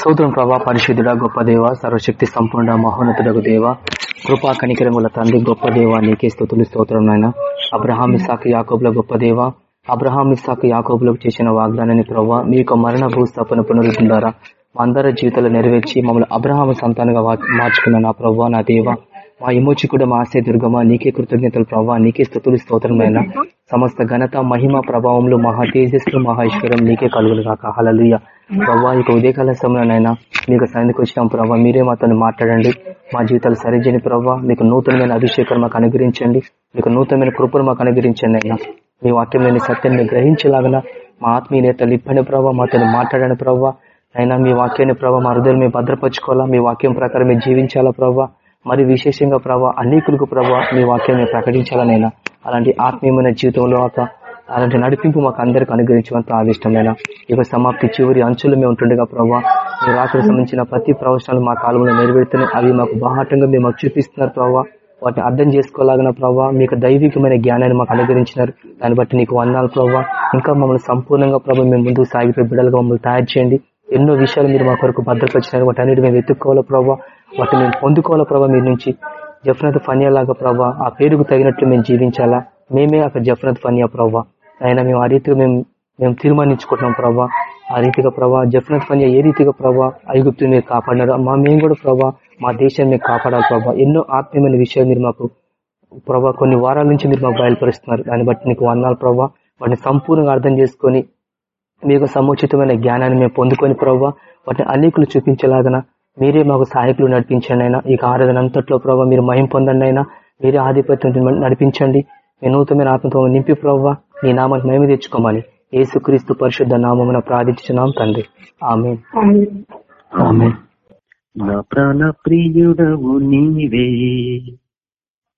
సూత్రం ప్రభా పరిశుద్ధుడ గొప్ప దేవ సర్వశక్తి సంపూర్ణ మహోన్నతుడకు దేవ. కృపా కనికరముల తండ్రి గొప్ప దేవ నీకే స్థుతులు స్తోత్రం నాయన. అబ్రహాం ఇస్సాకు యాకోబుల గొప్ప దేవ. అబ్రహాం ఇస్సాకు యాకోబులకు చేసిన వాగ్దానాన్ని ప్రభావ మీ యొక్క మరణ భూస్థాపన పునరుద్ధం ద్వారా అందరి జీవితాలు నెరవేర్చి మమ్మల్ని అబ్రహాం సంతానంగా మార్చుకున్న నా ప్రభావ నా దేవ. మా విమోచకుడు మా ఆశయ దుర్గమ్మ నీకే కృతజ్ఞతలు ప్రభావ నీకే స్థుతులు స్తోత్రమైన సమస్త ఘనత మహిమ ప్రభావంలో మహా తేజస్సు మహేశ్వరం నీకే కలుగులు కాక హలలుయ ప్రభావ ఇక ఉదయకాల సమయంలోనైనా మీకు సన్నిధికి వచ్చినాం ప్రభావ మీరే మాతో మాట్లాడండి. మా జీవితాలు సరిజని ప్రభావ మీకు నూతనమైన అభిషేకం మాకు అనుగ్రహించండి. మీకు నూతనమైన కృపను మాకు అనుగ్రహించండి అయినా మీ వాక్యంలోని సత్యాన్ని గ్రహించలాగన మా ఆత్మీయ నేతలు ఇప్పని ప్రభావ మాతో మాట్లాడని ప్రభావ అయినా మీ వాక్యాన్ని ప్రభావ మా హృదయం మేము భద్రపరచుకోవాలా? మీ వాక్యం ప్రకారం మేము జీవించాలా ప్రభావ మరి విశేషంగా ప్రభావ అనేకులకు ప్రభావ మీ వాక్యాన్ని ప్రకటించాలనైనా అలాంటి ఆత్మీయమైన జీవితంలో అలాంటి నడిపింపు మాకు అందరికి అనుగ్రహించమని ప్రాదిష్టమైన ఇక సమాప్తి చివరి అంచులు మేము ఉంటుండగా ప్రభావ మీ రాత్రి సంబంధించిన ప్రతి ప్రవచనాలు మా కాలంలో నెరవేరుతున్నాయి. అవి మాకు బాహాటంగా మేము మాకు చూపిస్తున్నారు ప్రభావ వాటిని అర్థం చేసుకోలాగిన ప్రభావ మీకు దైవికమైన జ్ఞానాన్ని మాకు అనుగ్రహించినారు. దాన్ని బట్టి నీకు వందాలు ప్రభావ ఇంకా మమ్మల్ని సంపూర్ణంగా ప్రభావ మేము ముందుకు సాగిపోయి బిడ్డలుగా మమ్మల్ని తయారు చేయండి. ఎన్నో విషయాలు మీరు మా కొరకు భద్రపరిచినారు వాటి అన్నిటి మేము వెతుక్కోవాలి ప్రభావ వాటిని మేము పొందుకోవాలా ప్రభా? మీ నుంచి జఫ్నత్ ఫనియా లాగా ప్రభా ఆ పేరుకు తగినట్లు మేము జీవించాలా? మేమే అక్కడ జఫ్నత్ ఫనియా ప్రభా. ఆయన మేము ఆ రీతిగా మేము మేము తీర్మానించుకుంటున్నాం ప్రభా. ఆ రీతిగా ప్రభా జఫ్నత్ ఫనియా ఏ రీతిగా ప్రభా ఐగుప్తుని మీరు కాపాడినారు? మా మేము కూడా ప్రభా మా దేశాన్ని మీరు కాపాడాలి ప్రభా. ఎన్నో ఆత్మీయమైన విషయాలు మీరు మాకు ప్రభా కొన్ని వారాల నుంచి మీరు మాకు బయలుపరుస్తున్నారు. దాన్ని బట్టి నీకు వందాలు ప్రభావ వాటిని సంపూర్ణంగా అర్థం చేసుకొని మీకు సముచితమైన జ్ఞానాన్ని మేము పొందుకొని ప్రభావ వాటిని అనేకులు చూపించేలాగన మీరే మాకు సహాయకులు నడిపించండి అయినా ఈ ఆరాధన అంతట్లో ప్రభావ మీరు మహిం పొందండి అయినా మీరే ఆధిపత్యం నడిపించండి. మీ నూతనమైన ఆత్మతో నింపి ప్రభావ. మీ నామాన్ని మేము తెచ్చుకోమని ఏసుక్రీస్తు పరిశుద్ధ నామమున ప్రార్థించున్నాం తండ్రి. ఆమె నా ప్రాణ ప్రియుడవు నీవే.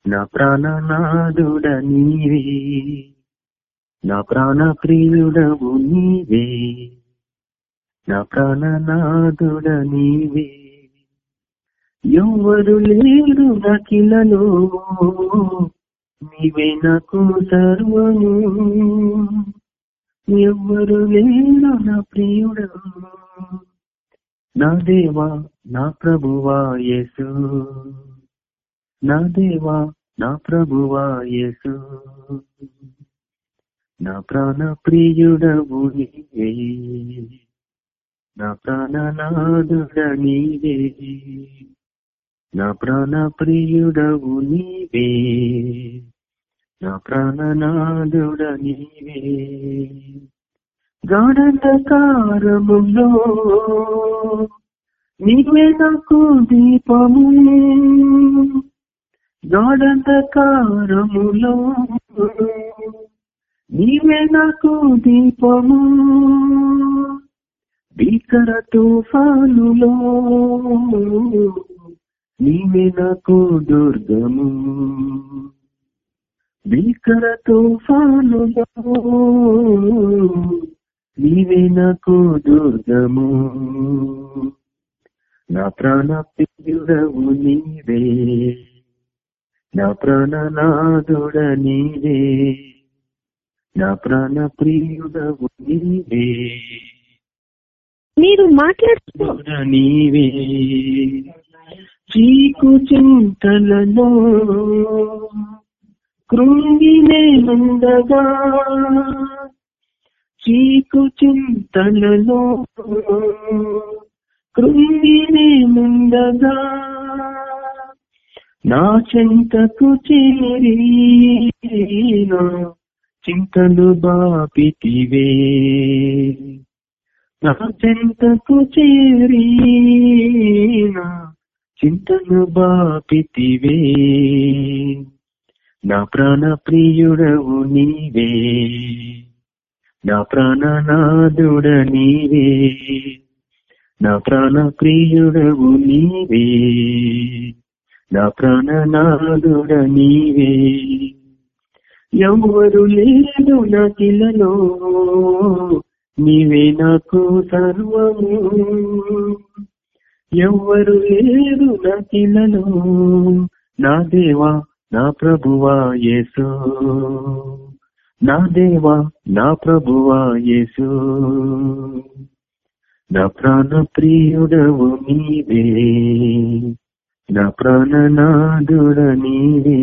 నా ప్రాణనాదుడ నీవే. నా ప్రాణ ప్రియుడవు నీవే. నా ప్రాణనాదుడ నీవే. ఎవరు లేరు నకిలలో నీవే నాకు సర్వము. ఎవ్వరు లేరు నా ప్రియుడు. నా దేవా నా ప్రభువా యేసు. నా దేవా నా ప్రభువా యేసు. నా ప్రాణ ప్రియుడవు నీవే. నా ప్రాణనాదుడ నీవే. నా ప్రాణ ప్రియుడవు నీవే. నా ప్రాణనాథుడ నీవే. గాఢంధకారములో నీవే నాకు దీపము గాఢంధకారములో నీవే నాకు దీపము. భీకర తుఫానులో నీవే నాకు దుర్గము. భీకర తుఫానులో. నీవే నాకు దుర్గము. నా ప్రాణ ప్రియుడవు నీవే. నా ప్రాణనాథుడ నీవే. నా ప్రాణ ప్రియుడవు నీవే. మీరు మాట్లాడుతున్న నీవే. చీకు చింతలలో కృంగినే ఉండగా చీకు చింతలలో కృంగినే ముందగా. నా చింతకు చేరి చింతలు బాపితివే. నా చింతకు చేరి చింతను బాపితివే. నా ప్రాణ ప్రియుడవు నీవే. నా ప్రాణనాథుడ నీవే. నా ప్రాణ ప్రియుడవు నీవే. నా ప్రాణనాథుడ నీవే. ఎవరు లేదు నాకిలలో నీవే నాకు సర్వము. ఎవ్వరు లేరు నాకిలలో నా దేవా నా ప్రభువా యేసు. నా దేవా నా ప్రభువా యేసు. నా ప్రాణ ప్రియుడవు నీవే. నా ప్రాణనాథుడ నీవే.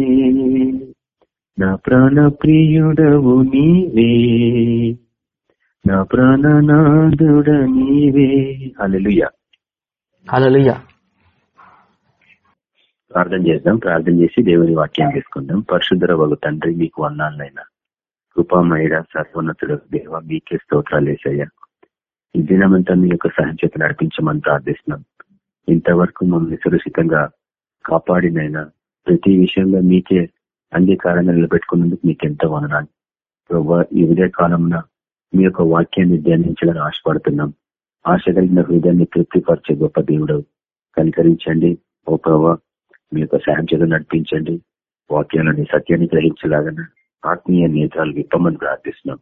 నా ప్రాణ ప్రియుడవు నీవే. నా ప్రాణనాథుడ నీవే. అలలుయా హలోయ ప్రార్థన చేద్దాం ప్రార్థన చేసి దేవుని వాక్యం తీసుకుందాం. పరిశుద్ధర వగు తండ్రి మీకు వందాలైనా కృపామయుడ సర్వోన్నతుడు దేవ మీకే స్తోత్రాలు వేసయ్యా. ఈ దినమంతా మీ యొక్క సహజత నడిపించమని ప్రార్థిస్తున్నాం. ఇంతవరకు మమ్మల్ని సురక్షితంగా కాపాడినైనా ప్రతి విషయంలో మీకే అంగీకారంగా నిలబెట్టుకున్నందుకు మీకు ఎంతో వనరాలు ప్రభావ ఈ ఉదయ కాలంలో మీ యొక్క వాక్యాన్ని ధ్యానించాలని ఆశపడుతున్నాం. ఆశ కలిగిన హృదయాన్ని తృప్తిపరిచే గొప్ప దేవుడు. కనికరించండి. ఓ ప్రభా మీ యొక్క సహాయం నడిపించండి. వాక్యాలని సత్యాన్ని గ్రహించలాగన ఆత్మీయ నేత్రాలు విప్పమని ప్రార్థిస్తున్నాం.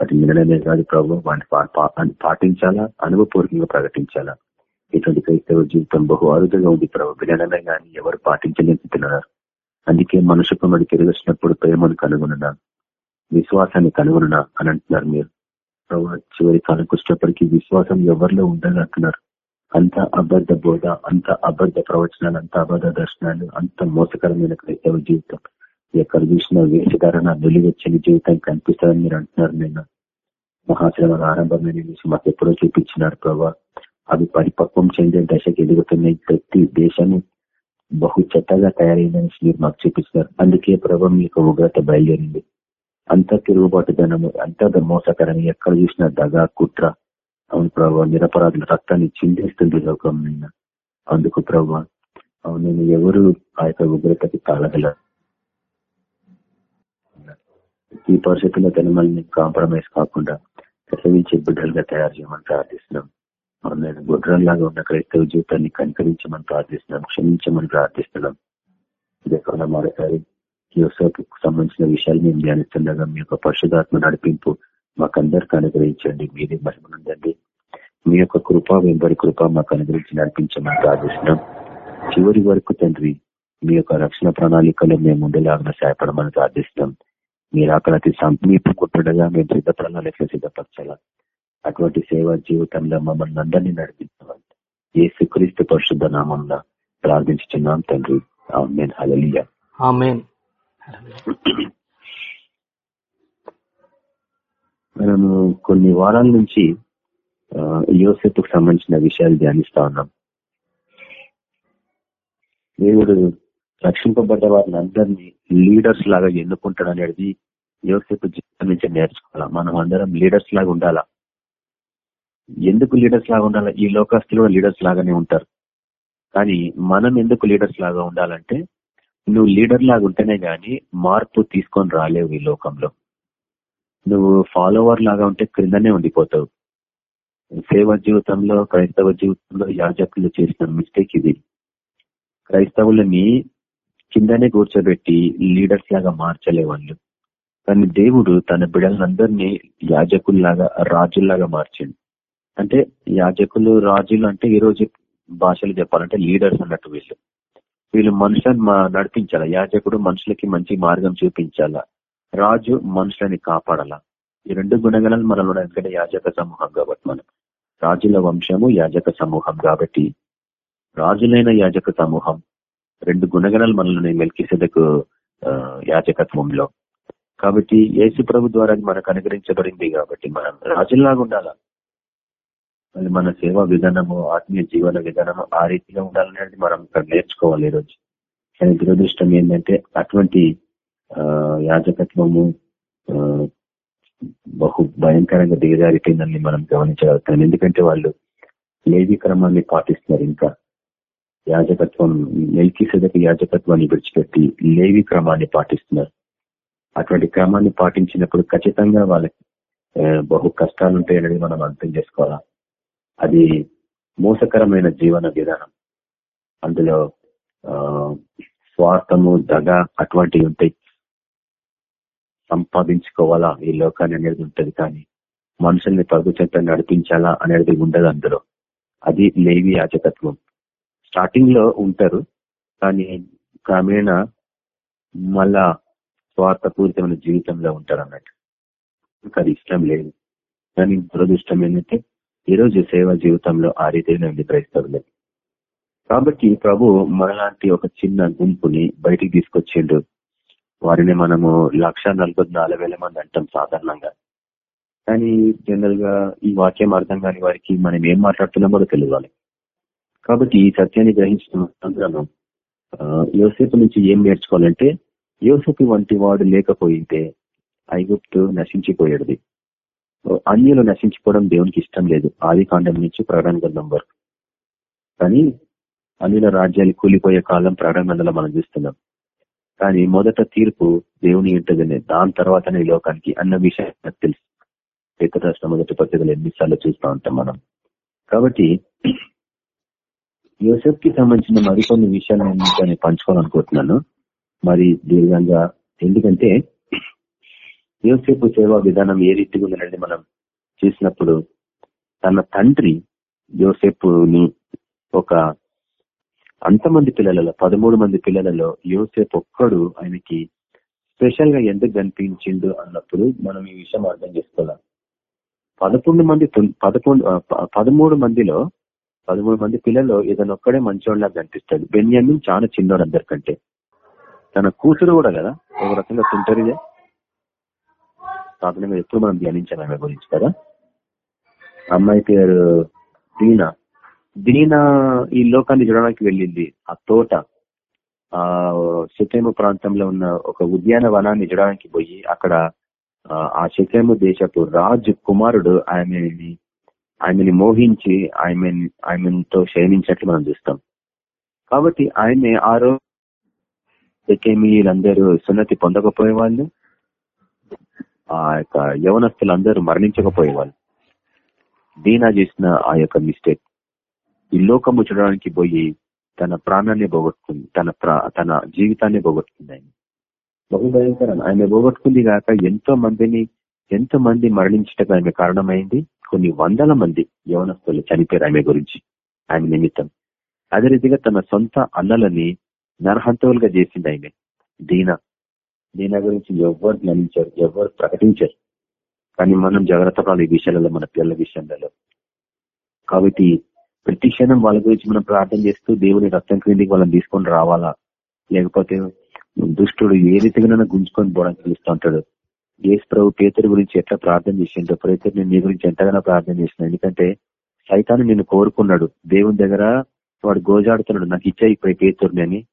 వాటి నిన్ననే కాదు ప్రభు వాటిని పాటించాలా? అనుభవపూర్వకంగా ప్రకటించాలా? ఇటువంటి క్రైస్తవ జీవితం బహు అరుదుగా ఉంది ప్రభు. వినడమే కానీ ఎవరు పాటించలేకపోతున్నారు అందుకే మనుషు మనకి తిరిగి వచ్చినప్పుడు ప్రేమను కనుగొనడా విశ్వాసాన్ని కనుగొనడా అని అంటున్నారు మీరు. ప్రభావ చివరి కాలం వచ్చినప్పటికీ విశ్వాసం ఎవరిలో ఉండదు అంటున్నారు. అంత అబద్ధ బోధ అంత అబద్ధ ప్రవచనాలు అంత అబద్ధ దర్శనాలు అంత మోసకరమైన క్రైస్తవ జీవితం. ఎక్కడ చూసిన వేషధారణ వెలుగొచ్చని జీవితం కనిపిస్తుందని మీరు అంటున్నారు నేను మహాశ్రమ ఆరంభమైన విషయం మాకు ఎప్పుడో చూపించినారు ప్రభా. అవి పరిపక్వం చెందే దశకి ఎదుగుతున్నాయి ప్రతి దేశాన్ని బహు చెత్తగా తయారైందని మీరు మాకు చూపిస్తున్నారు. అందుకే ప్రభావ మీకు ఉగ్రత బయలుదేరింది. అంత తిరుగుబాటు ధనము అంత మోసకరం ఎక్కడ చూసినా దగా కుట్ర. అవును ప్రభావ నిరపరాధుల రక్తాన్ని చిందిస్తుంది లోకం నిన్న అందుకు ప్రభావ అవును నేను ఎవరు ఆ యొక్క ఉగ్రతకి తాళగల ఈ పరిస్థితుల్లో తనమల్ని కాంప్రమైజ్ కాకుండా ప్రసవించే బిడ్డలుగా తయారు చేయమని ప్రార్థిస్తున్నాం. నేను గుడ్రంలాగా ఉన్న క్రైస్తవ జీవితాన్ని కనికరించమని ప్రార్థిస్తున్నాం క్షమించమని ప్రార్థిస్తున్నాం. ఇదే కాకుండా మరోసారి యోసేపుకు సంబంధించిన విషయాలు మేము ధ్యానిస్తుండగా మీ యొక్క పరిశుధాత్మ నడిపింపు మాకందరికి అనుగ్రహించండి. మీరే మహిమనుందండి. మీ యొక్క కృప వెంబడి కృప మాకు అనుగ్రహించి నడిపించమని ప్రార్థిస్తున్నాం. చివరి వరకు తండ్రి మీ యొక్క రక్షణ ప్రణాళికలో మేము ఉండేలాగా సహాయపడమని ప్రార్థిస్తున్నాం. మీరు అక్కడ అతి సమీపుకుంటుండగా మేము సిద్ధ ప్రణాళికలు సిద్ధపరచాలా? అటువంటి సేవా జీవితంలో మమ్మల్ని అందరినీ నడిపించమని ఏ సుక్రీస్తు పరిశుద్ధ నామంలో ప్రార్థించుతున్నాం తండ్రి. ఆమెన్. హలలియ మనము కొన్ని వారాల నుంచి యోసెప్కు సంబంధించిన విషయాలు ధ్యానిస్తా ఉన్నాం. దేవుడు రక్షింపబడ్డ వారిని అందరినీ లీడర్స్ లాగా ఎన్నుకుంటాడు అనేది యోసేపు జీవితం నుంచి నేర్చుకోవాలా? మనం అందరం లీడర్స్ లాగా ఉండాలా? ఎందుకు లీడర్స్ లాగా ఉండాలా? ఈ లోకస్తులు లీడర్స్ లాగానే ఉంటారు. కానీ మనం ఎందుకు లీడర్స్ లాగా ఉండాలంటే నువ్వు లీడర్ లాగా ఉంటేనే గాని మార్పు తీసుకొని రాలేవు ఈ లోకంలో. నువ్వు ఫాలోవర్ లాగా ఉంటే క్రిందనే ఉండిపోతావు. సేవ జీవితంలో క్రైస్తవ జీవితంలో యాజకులు చేసిన మిస్టేక్ ఇది. క్రైస్తవులని కిందనే కూర్చోబెట్టి లీడర్స్ లాగా మార్చలే వాళ్ళు. కానీ దేవుడు తన బిడలందరినీ యాజకుల్లాగా రాజుల్లాగా మార్చిండు. అంటే యాజకులు రాజులు అంటే ఈ రోజు భాషలు చెప్పాలంటే లీడర్స్ అన్నట్టు వీళ్ళు. వీళ్ళు మనుషులను నడిపించాల? యాజకుడు మనుషులకి మంచి మార్గం చూపించాలా? రాజు మనుషులని కాపాడాలా? ఈ రెండు గుణగణాలు మనలో ఎందుకంటే యాజక సమూహం కాబట్టి మనం. రాజుల వంశము యాజక సమూహం కాబట్టి రాజులైన యాజక సమూహం. రెండు గుణగణాలు మనల్ని మెల్కిసేదకు యాజకత్వంలో. కాబట్టి యేసు ప్రభు ద్వారా మనకు అనుగ్రహించబడింది కాబట్టి మనం రాజుల్లాగా ఉండాలా? మళ్ళీ మన సేవా విధానము ఆత్మీయ జీవన విధానము ఆ రీతిగా ఉండాలనేది మనం ఇక్కడ నేర్చుకోవాలి ఈరోజు. కానీ దురదృష్టం ఏంటంటే అటువంటి యాజకత్వము బహు భయంకరంగా దిగజారిపోయిందని మనం గమనించగలుగుతాం. ఎందుకంటే వాళ్ళు లేవి క్రమాన్ని పాటిస్తున్నారు ఇంకా. యాజకత్వం నెల్కి సెదక యాజకత్వాన్ని విడిచిపెట్టి లేవి క్రమాన్ని పాటిస్తున్నారు. అటువంటి క్రమాన్ని పాటించినప్పుడు ఖచ్చితంగా వాళ్ళకి బహు కష్టాలు ఉంటాయనేది మనం అర్థం చేసుకోవాలా? అది మోసకరమైన జీవన విధానం. అందులో స్వార్థము దగ అటువంటివి ఉంటాయి. సంపాదించుకోవాలా? ఈ లోకాన్ని అనేది ఉంటుంది కానీ మనుషుల్ని ప్రభు చెంత నడిపించాలా అనేది ఉండదు అందులో. అది లేవి యాచకత్వం స్టార్టింగ్లో ఉంటారు కానీ క్రమేణ మళ్ళా స్వార్థపూరితమైన జీవితంలో ఉంటారు అన్నట్టు ఇంకా అది ఇష్టం లేదు. కానీ దురదృష్టం ఏంటంటే ఈ రోజు సేవ జీవితంలో ఆ రీతిగా ఉంది క్రైస్తవులు కాబట్టి ప్రభు మనలాంటి ఒక చిన్న గుంపుని బయటికి తీసుకొచ్చిండు. వారిని మనము లక్ష వేల మంది అంటాం సాధారణంగా. కానీ జనరల్గా ఈ వాక్యం అర్థం కాని వారికి మనం ఏం మాట్లాడుతున్నాం కూడా తెలియాలి కాబట్టి ఈ సత్యాన్ని గ్రహించిన అందరం యోసేపు నుంచి ఏం నేర్చుకోవాలంటే యోసేపు వంటి వాడు లేకపోయింటే ఐగుప్తు నశించిపోయేది. అన్యులు నశించుకోవడం దేవునికి ఇష్టం లేదు. ఆది కాండం నుంచి ప్రకటన గ్రంథం వరకు. కానీ అన్యుల రాజ్యాలు కూలిపోయే కాలం ప్రకటన గ్రంథంలో మనం చూస్తున్నాం. కానీ మొదట తీర్పు దేవుని ఉంటుందనే దాని తర్వాతనే ఈ లోకానికి అన్న విషయం నాకు తెలుసు. ఇతర రాష్ట్ర మొదటి పత్రికలు ఎన్నిసార్లు చూస్తూ ఉంటాం మనం. కాబట్టి యోసెఫ్కి సంబంధించిన మరికొన్ని విషయాలు నేను పంచుకోవాలనుకుంటున్నాను. మరి దీర్ఘంగా ఎందుకంటే యోసేపు సేవా విధానం ఏ రీతిగా ఉందండి మనం చూసినప్పుడు తన తండ్రి యోసేపుని ఒక అంతమంది పిల్లలలో పదమూడు మంది పిల్లలలో యోసేపు ఒక్కడు ఆయనకి స్పెషల్గా ఎందుకు కనిపించిండు అన్నప్పుడు మనం ఈ విషయం అర్థం చేసుకోవాలి. పదకొండు మంది పదకొండు పదమూడు మందిలో పదమూడు మంది పిల్లలు ఏదైనా ఒక్కడే మంచోళ్ళ కనిపిస్తాడు. బెన్యామిన్ చాలా చిన్నోడు అందరికంటే. తన కూతురు కూడా కదా ఒక రకంగా తుంటరిదే. సాధన ఎప్పుడు మనం ధ్యానించాం ఆమె గురించి కదా? అమ్మాయి పేరు దీనా. దీనా ఈ లోకాన్ని చూడడానికి వెళ్ళింది. ఆ తోట ఆ శతేమ ప్రాంతంలో ఉన్న ఒక ఉద్యానవనాన్ని చూడడానికి పోయి అక్కడ ఆ శకేము దేశపు రాజు కుమారుడు ఆమెని ఆమెని మోహించి ఆమె ఆమెతో శయనించినట్లు మనం చూస్తాం. కాబట్టి ఆయన ఆ రోజు శకేమీలందరూ సున్నతి పొందకపోయే వాళ్ళు ఆ యొక్క యవనస్తులందరూ మరణించకపోయేవాళ్ళు. దీనా చేసిన ఆ యొక్క మిస్టేక్. ఈ లోకము చూడడానికి పోయి తన ప్రాణాన్ని పోగొట్టుకుంది తన తన జీవితాన్ని పోగొట్టుకుంది ఆయన. బహుభయంకరం ఆయన పోగొట్టుకుంది కాక ఎంతో మందిని ఎంతో మంది మరణించటకు ఆమె కారణమైంది. కొన్ని వందల మంది యవనస్తులు చనిపోయారు ఆమె గురించి ఆయన నిమిత్తం. అదే రీతిగా తన సొంత అన్నలని నరహంతవులుగా చేసింది ఆమె దీన. దీని గురించి ఎవరు ధ్యానించారు ఎవరు ప్రకటించారు. కానీ మనం జాగ్రత్త పడాలి ఈ విషయాలలో మన పిల్లల విషయాలలో. కాబట్టి ప్రతి క్షణం వాళ్ళ గురించి మనం ప్రార్థన చేస్తూ దేవుని రక్తం క్రిందికి వాళ్ళని తీసుకొని రావాలా? లేకపోతే దుష్టుడు ఏ రీతిగా గుంజుకొని పోవడానికి పిలుస్తూ ఉంటాడు. ఏసు ప్రభు పేతురు గురించి ఎట్లా ప్రార్థన చేసిండో పేతురు నేను నీ గురించి ఎంతగానో ప్రార్థన చేసిన ఎందుకంటే సైతాన్ని నేను కోరుకున్నాడు. దేవుని దగ్గర వాడు గోజాడుతున్నాడు నాకు ఇచ్చాయి ఇప్పుడు పేతుర్ని అని.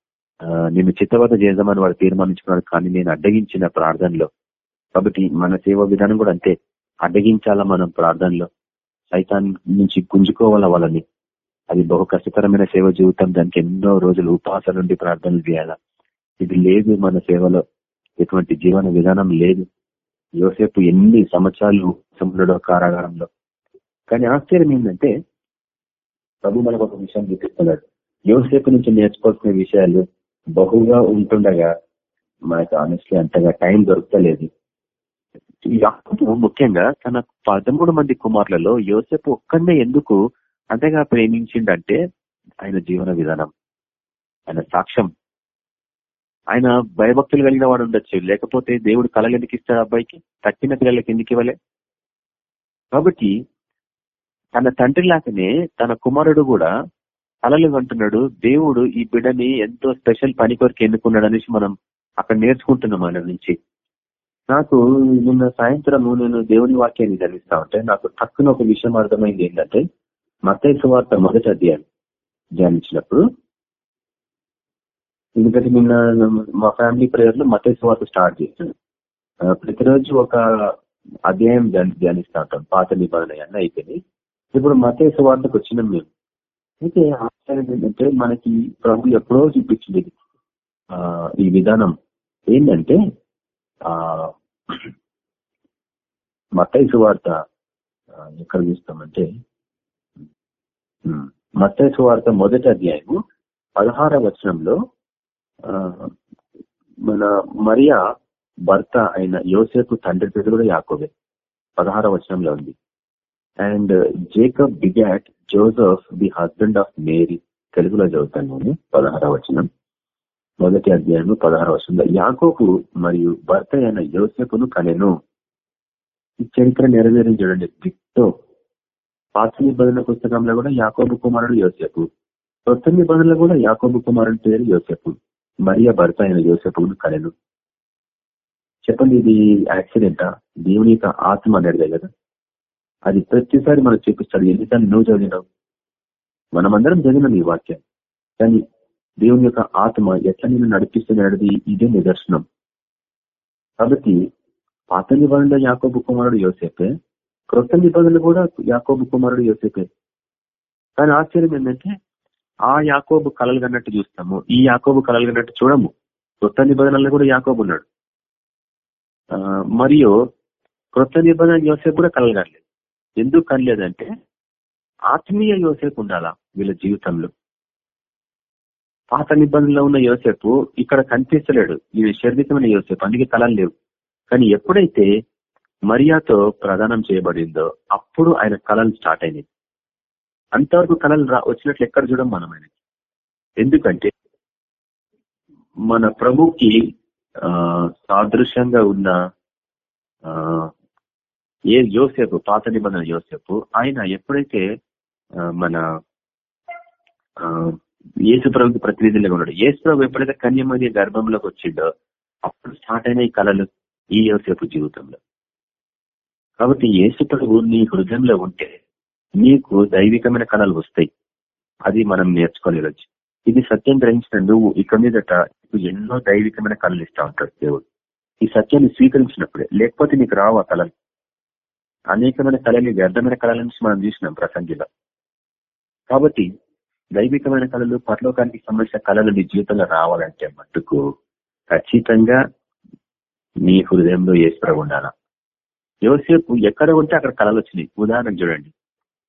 నిన్ను చిత్తవత చేద్దామని వాడు తీర్మానించుకున్నాడు కానీ నేను అడ్డగించిన ప్రార్థనలో. కాబట్టి మన సేవ విధానం కూడా అంతే. అడ్డగించాలా మనం ప్రార్థనలో? సైతాన్ నుంచి గుంజుకోవాలా వాళ్ళని? అది బహు కష్టతరమైన సేవ జీవితం. దానికి ఎన్నో రోజులు ఉపాస నుండి ప్రార్థనలు చేయాలా? ఇది లేదు మన సేవలో. ఎటువంటి జీవన విధానం లేదు. యోసేపు ఎన్ని సంవత్సరాలు సముద్రుడో కారాగారంలో. కానీ ఆశ్చర్యం ఏంటంటే ప్రభు మనకు ఒక విషయం చూపిస్తున్నాడు. యోసేపు నుంచి నేర్చుకోవాల్సిన విషయాలు బహుగా ఉంటుండగా మనకు ఆనెస్ట్లీ అంతగా టైం దొరకలేదు. యాకోబు ముఖ్యంగా తన పదమూడు మంది కుమారులలో యోసేపు ఒక్కనే ఎందుకు అంతగా ప్రేమించిండంటే ఆయన జీవన విధానం ఆయన సాక్ష్యం. ఆయన భయభక్తులు కలిగిన వాడు ఉండొచ్చు లేకపోతే దేవుడు కళలు ఎందుకు ఇస్తాడు అబ్బాయికి? తక్కిన పిల్లలకి ఎందుకు ఇవ్వలే? కాబట్టి తన తండ్రి లాగానే తన కుమారుడు కూడా కళలు అంటున్నాడు దేవుడు ఈ బిడ్డని ఎంతో స్పెషల్ పని కొరకు ఎన్నుకున్నాడు అనేసి మనం అక్కడ నేర్చుకుంటున్నాం ఆయన నుంచి. నాకు నిన్న సాయంత్రం నేను దేవుని వాక్యాన్ని ధ్యానిస్తా ఉంటే నాకు తక్కువ ఒక విషయం అర్థమైంది ఏంటంటే మతైసు వార్త మొదటి అధ్యాయం ధ్యానించినప్పుడు ఎందుకంటే నిన్న మా ఫ్యామిలీ ప్రేయర్ మతైసు వార్త స్టార్ట్ చేసాను ప్రతిరోజు ఒక అధ్యాయం ధ్యానిస్తా ఉంటాం పాత నిబంధన అన్న అయిపోయింది ఇప్పుడు మత వార్తకు వచ్చినాం మేము. అయితే ఆశ్చర్యం ఏంటంటే మనకి ప్రభు ఎప్పుడో చూపించింది. ఈ విధానం ఏంటంటే ఆ మతైసు వార్త ఎక్కడ చూస్తామంటే మతైసు వార్త మొదటి అధ్యాయము పదహార వచనంలో మన మరియా భర్త అయిన యోసేపు తండ్రి పేరు కూడా యాకోబే. పదహార వచనంలో ఉంది. And Jacob begot Joseph the husband of Mary తెలుగులో చదువుతాను నేను పదహార వచనం. మొదటి అధ్యాయము పదహార వచనంలో యాకోపు మరియు భర్త అయిన యోసేపును కనెను. ఈ చరిత్ర నెరవేరం చూడండి. దిక్తో పాత నిబంధన పుస్తకంలో కూడా యాకోబు కుమారుడు యోసేపు. కొత్త నిబంధనలో కూడా యాకోబు కుమారుడు పేరు యోసేపు. మరియా భర్త అయిన యోసేపును కలెను చెప్పండి ఇది యాక్సిడెంటా? దేవుని యొక్క ఆత్మ అనేది కదా. అది ప్రతిసారి మనకు చూపిస్తాడు. ఎన్నిసార్లు నువ్వు చదివినావు? మనమందరం చదివినాం ఈ వాక్యం. కానీ దేవుని యొక్క ఆత్మ ఎట్లా నేను నడిపిస్తున్నది ఇదే నిదర్శనం. కాబట్టి పాత నిబంధనలో యాకోబు కుమారుడు యోసేపే క్రొత్త నిబంధనలు కూడా యాకోబు కుమారుడు యోసేపే. కానీ ఆశ్చర్యం ఏంటంటే ఆ యాకోబు కలలు కన్నట్టు చూస్తాము ఈ యాకోబు కలలు కన్నట్టు చూడము. క్రొత్త నిబంధనలు కూడా యాకోబు ఉన్నాడు. మరియు క్రొత్త నిబంధన యోసేపు కూడా కలగలేదు ఎందుకు కనలేదంటే ఆత్మీయ యోసేపు ఉండాలా వీళ్ళ జీవితంలో? పాత నిబంధనలో ఉన్న యోసేపు ఇక్కడ కనిపించలేడు ఈ శారీరకమైన యోసేపు. అందుకే కళలు లేవు. కానీ ఎప్పుడైతే మరియాతో ప్రదానం చేయబడిందో అప్పుడు ఆయన కళలు స్టార్ట్ అయినాయి. అంతవరకు కళలు వచ్చినట్లు ఎక్కడ చూడం మనం ఆయన ఎందుకంటే మన ప్రభుకి సాదృశ్యంగా ఉన్న ఏ యోసేపు పాత నిబంధన యోసేపు ఆయన ఎప్పుడైతే మన యేసుప్రభుకి ప్రతినిధులుగా ఉన్నాడు యేసుప్రభు ఎప్పుడైతే కన్యమని గర్భంలోకి వచ్చిండో అప్పుడు స్టార్ట్ అయిన ఈ కళలు ఈ యోసేపు జీవితంలో. కాబట్టి యేసుప్రభు నీ హృదయంలో ఉంటే నీకు దైవికమైన కళలు వస్తాయి. అది మనం నేర్చుకోలేవచ్చు. ఇది సత్యం గ్రహించిన నువ్వు ఇక మీదట ఎన్నో దైవికమైన కళలు ఇస్తా ఉంటాడు దేవుడు. ఈ సత్యాన్ని స్వీకరించినప్పుడే లేకపోతే నీకు రావు ఆ కళలు. అనేకమైన కళలు వ్యర్థమైన కళల నుంచి మనం చూసినాం ప్రసంగిలో. కాబట్టి దైవికమైన కళలు పరలోకానికి సంబంధించిన కళలు నీ జీవితంలో రావాలంటే మట్టుకు ఖచ్చితంగా నీ హృదయంలో ఏసుప్రభు ఉండాల. యోసేపు ఎక్కడ ఉంటే అక్కడ కళలు వచ్చినాయి. ఉదాహరణ చూడండి.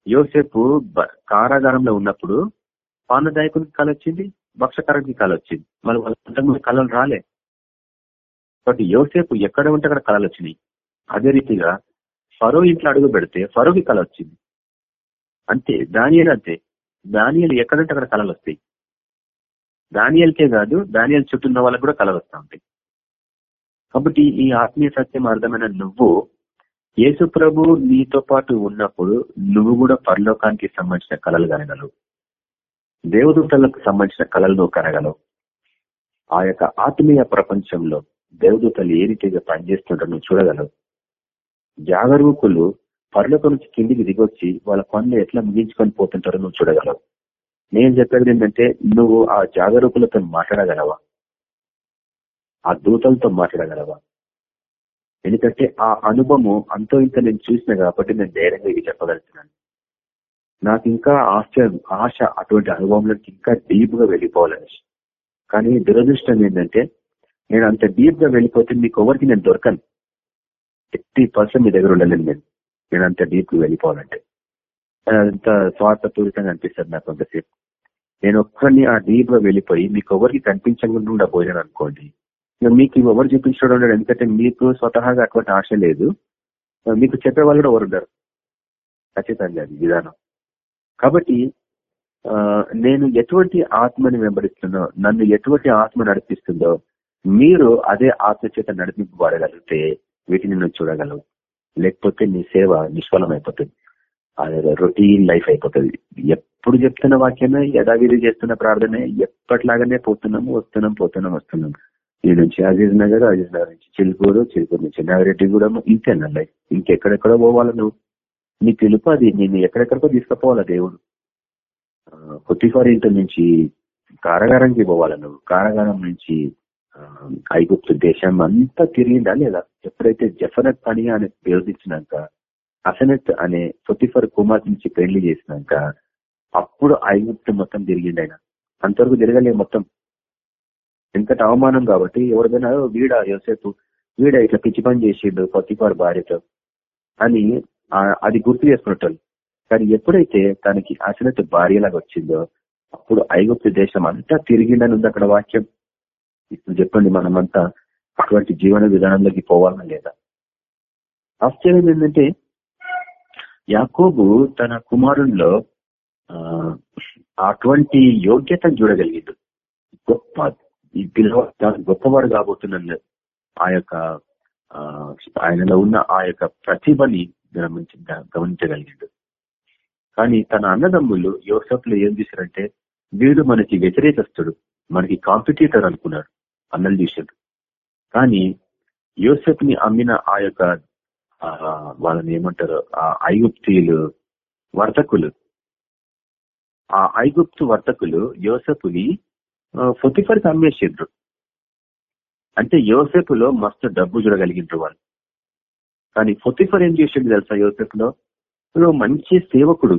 యోసేపు కారాగారంలో ఉన్నప్పుడు పానదాయకునికి కళ వచ్చింది భక్షకారానికి కళ వచ్చింది. మరి వాళ్ళ కళలు రాలే. కాబట్టి యోసేపు ఎక్కడ ఉంటే అక్కడ కళలు వచ్చినాయి. అదే రీతిగా ఫరో ఇంట్లో అడుగు పెడితే ఫరోకి కళ వచ్చింది. అంతే దానియల్ అంతే. దానియలు ఎక్కడంటే అక్కడ కళలు వస్తాయి. దానియల్కే కాదు దానియల్ చుట్టూ ఉన్న వాళ్ళకు కూడా కళలు వస్తూ ఉంటాయి. కాబట్టి ఈ ఆత్మీయ సత్యం అర్థమైన నువ్వు యేసు ప్రభు నీతో పాటు ఉన్నప్పుడు నువ్వు కూడా పరలోకానికి సంబంధించిన కళలు కనగలవు. దేవదూతలకు సంబంధించిన కళలు నువ్వు కనగలవు. ఆ యొక్క ఆత్మీయ ప్రపంచంలో దేవదూతలు ఏ రీతిగా పనిచేస్తుంటారు నువ్వు చూడగలవు. జాగరూకులు పరలోకం నుంచి కిందికి దిగొచ్చి వాళ్ళ పనులు ఎట్లా ముగించుకొని పోతుంటారో నువ్వు చూడగలవు. నేను చెప్పేది ఏంటంటే నువ్వు ఆ జాగరూకులతో మాట్లాడగలవా? ఆ దూతలతో మాట్లాడగలవా? ఎందుకంటే ఆ అనుభవము అంతో ఇంత నేను చూసిన కాబట్టి నేను ధైర్యంగా ఇది చెప్పగలుగుతున్నాను. నాకు ఇంకా ఆశ ఆశ అటువంటి అనుభవంలోకి ఇంకా డీప్గా వెళ్ళిపోవాలని కానీ దురదృష్టం ఏంటంటే నేను అంత డీప్గా వెళ్ళిపోతే మీకు ఎవరికి నేను దొరకను. ఎయిటీ పర్సెంట్ మీ దగ్గర ఉండలేను నేను. నేను అంత డీప్ వెళ్ళిపోవాలంటే అంత స్వార్థపూరితంగా అనిపిస్తుంది నాకు కొంతసేపు. నేను ఒక్కరిని ఆ డీప్గా వెళ్ళిపోయి మీకు ఎవరికి కనిపించకుండా పోయాను అనుకోండి. మీకు ఎవరు చూపించడం ఉండడు ఎందుకంటే మీకు స్వతహాగా అటువంటి ఆశ లేదు. మీకు చెప్పే వాళ్ళు కూడా ఎవరు ఉండరు ఖచ్చితంగా అది విధానం. కాబట్టి నేను ఎటువంటి ఆత్మని వెంబడిస్తున్నో నన్ను ఎటువంటి ఆత్మ నడిపిస్తుందో మీరు అదే ఆత్మ చేత నడిపింపబడగలిగితే వీటిని నువ్వు చూడగలవు. లేకపోతే నీ సేవ నిష్ఫలం అయిపోతుంది. రొటీన్ లైఫ్ అయిపోతుంది. ఎప్పుడు చెప్తున్న వాక్యమే యథావిధి చేస్తున్న ప్రార్థనే ఎప్పటిలాగానే పోతున్నాము వస్తున్నాం పోతున్నాం వస్తున్నాం. ఈ నుంచి అజీజ్ నగర్ అజీజ్ నగర్ నుంచి చిలుకూరు చిలుకూరు నుంచి నాగిరెడ్డి కూడా ఇంతేనా లైఫ్ ఇంకెక్కడెక్కడ పోవాలి నువ్వు. నీ పిలుపు అది నేను ఎక్కడెక్కడికో తీసుకుపోవాలా దేవుడు? కొత్తిఫార్ ఇంటి నుంచి కారాగారానికి పోవాలా నువ్వు? కారాగారం నుంచి ఐగుప్తు దేశం అంతా తిరిగిందా లేదా? ఎప్పుడైతే జఫనత్ పని అనే పేరుదించినాక అసనత్ అనే సొతిఫర్ కుమార్ నుంచి పెళ్ళి చేసినాక అప్పుడు ఐగుప్తు మొత్తం తిరిగిండు ఆయన. అంతవరకు తిరగలే మొత్తం. ఎంతటి అవమానం కాబట్టి ఎవరిదైనా వీడ యోసేపు వీడ ఇట్లా పిచ్చి పని చేసిండు పొత్తిపాడు భార్యతో అని అది గుర్తు చేసుకున్నట్టు. కానీ ఎప్పుడైతే తనకి అసలు భార్యలాగా వచ్చిందో అప్పుడు ఐగుప్తు దేశం అంతా తిరిగిందని ఉంది అక్కడ వాక్యం. ఇప్పుడు చెప్పండి మనమంతా అటువంటి జీవన విధానంలోకి పోవాలా లేదా? ఆశ్చర్యం ఏంటంటే యాకోబు తన కుమారుల్లో అటువంటి యోగ్యతను చూడగలిగిండు. గొప్ప ఈ గొప్పవాడు కాబోతున్న ఆ యొక్క ఆయనలో ఉన్న ఆ యొక్క ప్రతిభని గమనించగలిగిండు. కానీ తన అన్నదమ్ములు యోసఫ్లు ఏం చేశారంటే వీడు మనకి వ్యతిరేకస్తుడు మనకి కాంపిటీటర్ అనుకున్నాడు. అన్నలు చూశాడు. కానీ యోసెఫ్ని అమ్మిన ఆ యొక్క వాళ్ళని ఏమంటారు ఆ ఐగుప్తీయులు వర్తకులు. ఆ ఐగుప్తు వర్తకులు యోసెఫ్ని ఫొతిఫర్కి అమ్మేసిండ్రు. అంటే యోసెఫ్లో మస్తు డబ్బు చూడగలిగిండ్రు వాళ్ళు. కానీ ఫొతిఫర్ ఏం చేసిండు తెలుసా యోసెఫ్లో మంచి సేవకుడు.